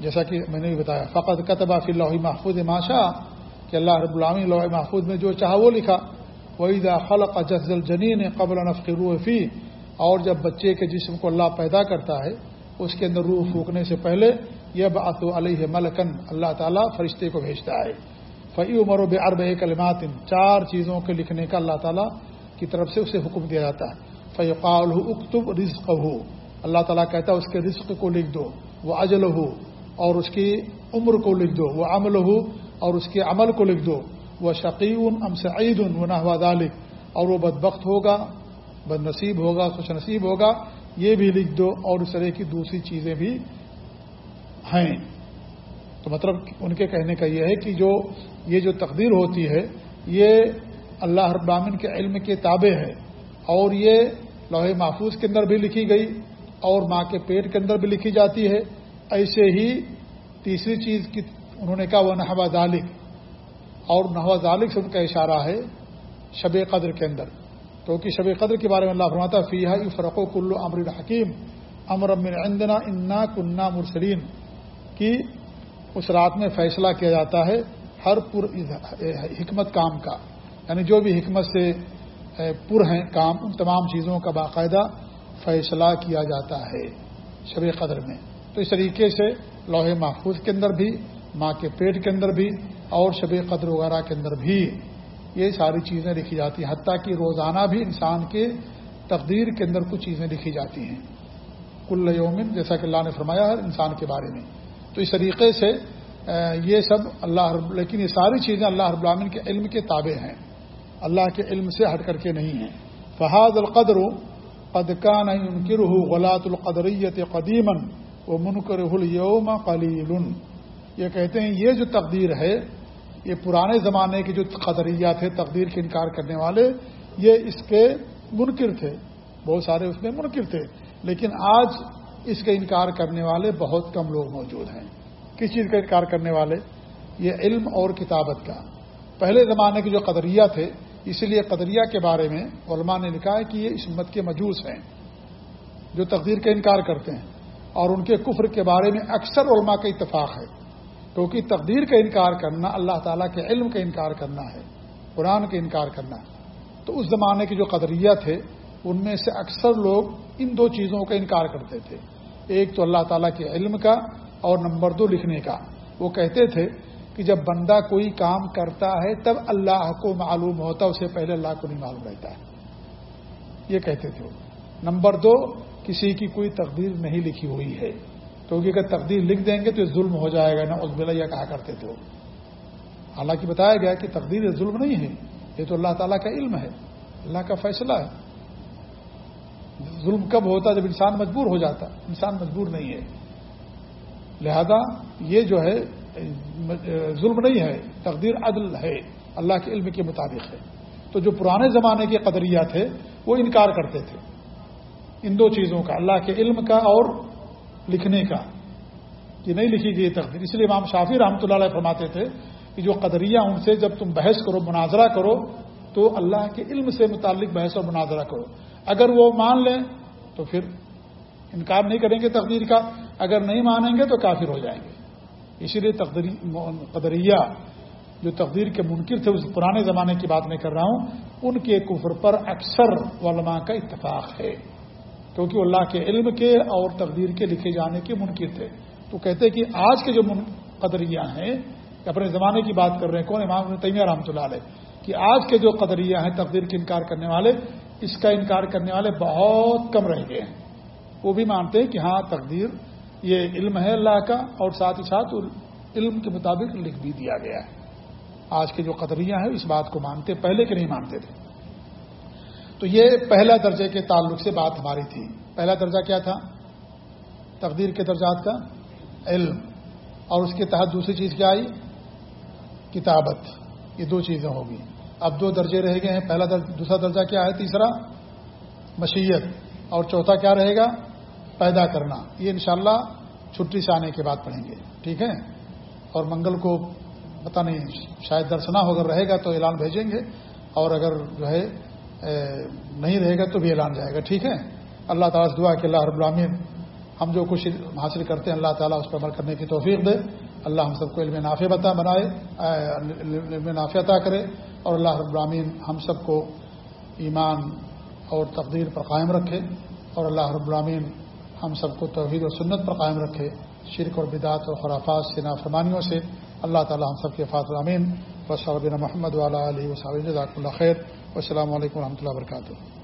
جیسا کہ میں نے بھی بتایا فقط کتبہ فی اللہ محفوظ ماشا کہ اللہ رب العامی اللہ محفوظ میں جو چاہا وہ لکھا۔ وہی خلق جز الجنین قبل نفق فی اور جب بچے کے جسم کو اللہ پیدا کرتا ہے، اس کے اندر روح پھونکنے سے پہلے یہ بات علیہ ملکن، اللہ تعالیٰ فرشتے کو بھیجتا ہے۔ فعی عمر و بے عرب کلمات، چار چیزوں کے لکھنے کا اللہ تعالیٰ کی طرف سے اسے حکم دیا جاتا ہے۔ فیقال اکتب رزق ہو اللہ تعالیٰ کہتا ہے اس کے رزق کو لکھ دو۔ وہ اجل ہو اور اس کی عمر کو لکھ دو۔ وہ عمل ہو اور اس کے عمل کو لکھ دو۔ وہ شقیون ام سعید و نحو ذالک اور وہ بدبخت ہوگا بد نصیب ہوگا خوش نصیب ہوگا، یہ بھی لکھ دو۔ اور اس طرح کی دوسری چیزیں بھی ہیں۔ تو مطلب ان کے کہنے کا یہ ہے کہ جو یہ جو تقدیر ہوتی ہے، یہ اللہ ابامن کے علم کے تابع ہے۔ اور یہ لوہے محفوظ کے اندر بھی لکھی گئی، اور ماں کے پیٹ کے اندر بھی لکھی جاتی ہے۔ ایسے ہی تیسری چیز کی انہوں نے کہا، وہ نحوا ذالک۔ اور نحوا ذالک سے ان کا اشارہ ہے شب قدر کے اندر۔ کیونکہ شب قدر کے بارے میں اللہ فرماتا فیحا فرق و کلو امر الحکیم امر امن عندنا انا کنہ مرسلین۔ کی اس رات میں فیصلہ کیا جاتا ہے ہر پر حکمت کام کا یعنی جو بھی حکمت سے پر ہیں کام، ان تمام چیزوں کا باقاعدہ فیصلہ کیا جاتا ہے شب قدر میں۔ تو اس طریقے سے لوہے محفوظ کے اندر بھی، ماں کے پیٹ کے اندر بھی، اور شب قدر وغیرہ کے اندر بھی یہ ساری چیزیں لکھی جاتی ہیں، حتیٰ کہ روزانہ بھی انسان کے تقدیر کے اندر کچھ چیزیں لکھی جاتی ہیں۔ کل یومن، جیسا کہ اللہ نے فرمایا ہے انسان کے بارے میں۔ تو اس طریقے سے یہ سب اللہ رب، لیکن یہ ساری چیزیں اللہ رب العالمین کے علم کے تابع ہیں۔ اللہ کے علم سے ہٹ کر کے نہیں ہیں۔ فہاد القدر قدکا نہیں انکر غلاط القدریت قدیمن و منکر یوم قلیل یہ کہتے ہیں، یہ جو تقدیر ہے، یہ پرانے زمانے کے جو قدریات تھے تقدیر کے انکار کرنے والے، یہ اس کے منکر تھے۔ بہت سارے اس میں منکر تھے۔ لیکن آج اس کا انکار کرنے والے بہت کم لوگ موجود ہیں۔ کس چیز کا انکار کرنے والے؟ یہ علم اور کتابت کا۔ پہلے زمانے کے جو قدریہ تھے اسی لیے قدریہ کے بارے میں علماء نے لکھا ہے کہ یہ اس امت کے مجوس ہیں، جو تقدیر کا انکار کرتے ہیں۔ اور ان کے کفر کے بارے میں اکثر علماء کا اتفاق ہے۔ کیونکہ تقدیر کا انکار کرنا، اللہ تعالیٰ کے علم کا انکار کرنا ہے، قرآن کا انکار کرنا ہے۔ تو اس زمانے کے جو قدریہ تھے، ان میں سے اکثر لوگ ان دو چیزوں کا انکار کرتے تھے۔ ایک تو اللہ تعالیٰ کے علم کا اور نمبر دو لکھنے کا۔ وہ کہتے تھے کہ جب بندہ کوئی کام کرتا ہے تب اللہ کو معلوم ہوتا اسے پہلے اللہ کو نہیں معلوم رہتا ہے۔ یہ کہتے تھے نمبر دو، کسی کی کوئی تقدیر نہیں لکھی ہوئی ہے۔ کیونکہ اگر تقدیر لکھ دیں گے تو یہ ظلم ہو جائے گا نا عزب یہ کہا کرتے تھے حالانکہ بتایا گیا کہ تقدیر یہ ظلم نہیں ہے، یہ تو اللہ تعالیٰ کا علم ہے۔ اللہ کا فیصلہ ہے۔ ظلم کب ہوتا جب انسان مجبور ہو جاتا؟ انسان مجبور نہیں ہے۔ لہذا یہ جو ہے، ظلم نہیں ہے، تقدیر عدل ہے، اللہ کے علم کے مطابق ہے۔ تو جو پرانے زمانے کے قدریہ تھے، وہ انکار کرتے تھے۔ ان دو چیزوں کا، اللہ کے علم کا اور لکھنے کا۔ یہ نہیں لکھی گئی تقدیر۔ اس لیے امام شافی رحمۃ اللہ علیہ فرماتے تھے کہ جو قدریہ ان سے جب تم بحث کرو، مناظرہ کرو، تو اللہ کے علم سے متعلق بحث اور مناظرہ کرو۔ اگر وہ مان لیں تو پھر انکار نہیں کریں گے تقدیر کا، اگر نہیں مانیں گے تو کافر ہو جائیں گے۔ اسی لیے قدریہ جو تقدیر کے منکر تھے، اس پرانے زمانے کی بات میں کر رہا ہوں، ان کے کفر پر اکثر علماء کا اتفاق ہے۔ کیونکہ اللہ کے علم کے اور تقدیر کے لکھے جانے کے منکر تھے۔ تو کہتے کہ آج کے جو قدریہ ہیں اپنے زمانے کی بات کر رہے ہیں، کون؟ امام تیمیہ رحمۃ اللہ علیہ، کہ آج کے جو قدریہ ہیں، تقدیر کے انکار کرنے والے اس کا انکار کرنے والے بہت کم رہ گئے ہیں۔ وہ بھی مانتے ہیں کہ ہاں تقدیر یہ علم ہے اللہ کا، اور ساتھ ہی ساتھ علم کے مطابق لکھ بھی دیا گیا ہے۔ آج کے جو قدریاں ہیں، اس بات کو مانتے، پہلے کے نہیں مانتے تھے۔ تو یہ پہلا درجے کے تعلق سے بات ہماری تھی۔ پہلا درجہ کیا تھا؟ تقدیر کے درجات کا علم۔ اور اس کے تحت دوسری چیز کیا آئی؟ کتابت۔ یہ دو چیزیں ہوگی اب دو درجے رہ گئے ہیں۔ پہلا درجہ دوسرا درجہ کیا ہے؟ تیسرا مشیت۔ اور چوتھا کیا رہے گا؟ پیدا کرنا۔ یہ انشاءاللہ چھٹی سے آنے کے بعد پڑھیں گے۔ ٹھیک ہے؟ اور منگل کو پتہ نہیں، شاید درسنا ہو، اگر رہے گا تو اعلان بھیجیں گے۔ اور اگر جو ہے نہیں رہے گا تو بھی اعلان جائے گا۔ ٹھیک ہے؟ اللہ تعالیٰ سے دعا کہ اللہ رب العامین ہم جو کچھ حاصل کرتے ہیں، اللہ تعالیٰ اس پر عمل کرنے کی توفیق دے۔ اللہ ہم سب کو علم نافع بتا بنائے علم نافع عطا کرے۔ اور اللہ رب العالمین ہم سب کو ایمان اور تقدیر پر قائم رکھے اور اللہ رب العالمین ہم سب کو توحید و سنت پر قائم رکھے شرک اور بدعت اور خرافات سے نافرمانیوں سے اللہ تعالی ہم سب کے فاطر امین و محمد والا علیہ وصاب اللہ خیر. السلام علیکم و رحمۃ اللہ وبرکاتہ.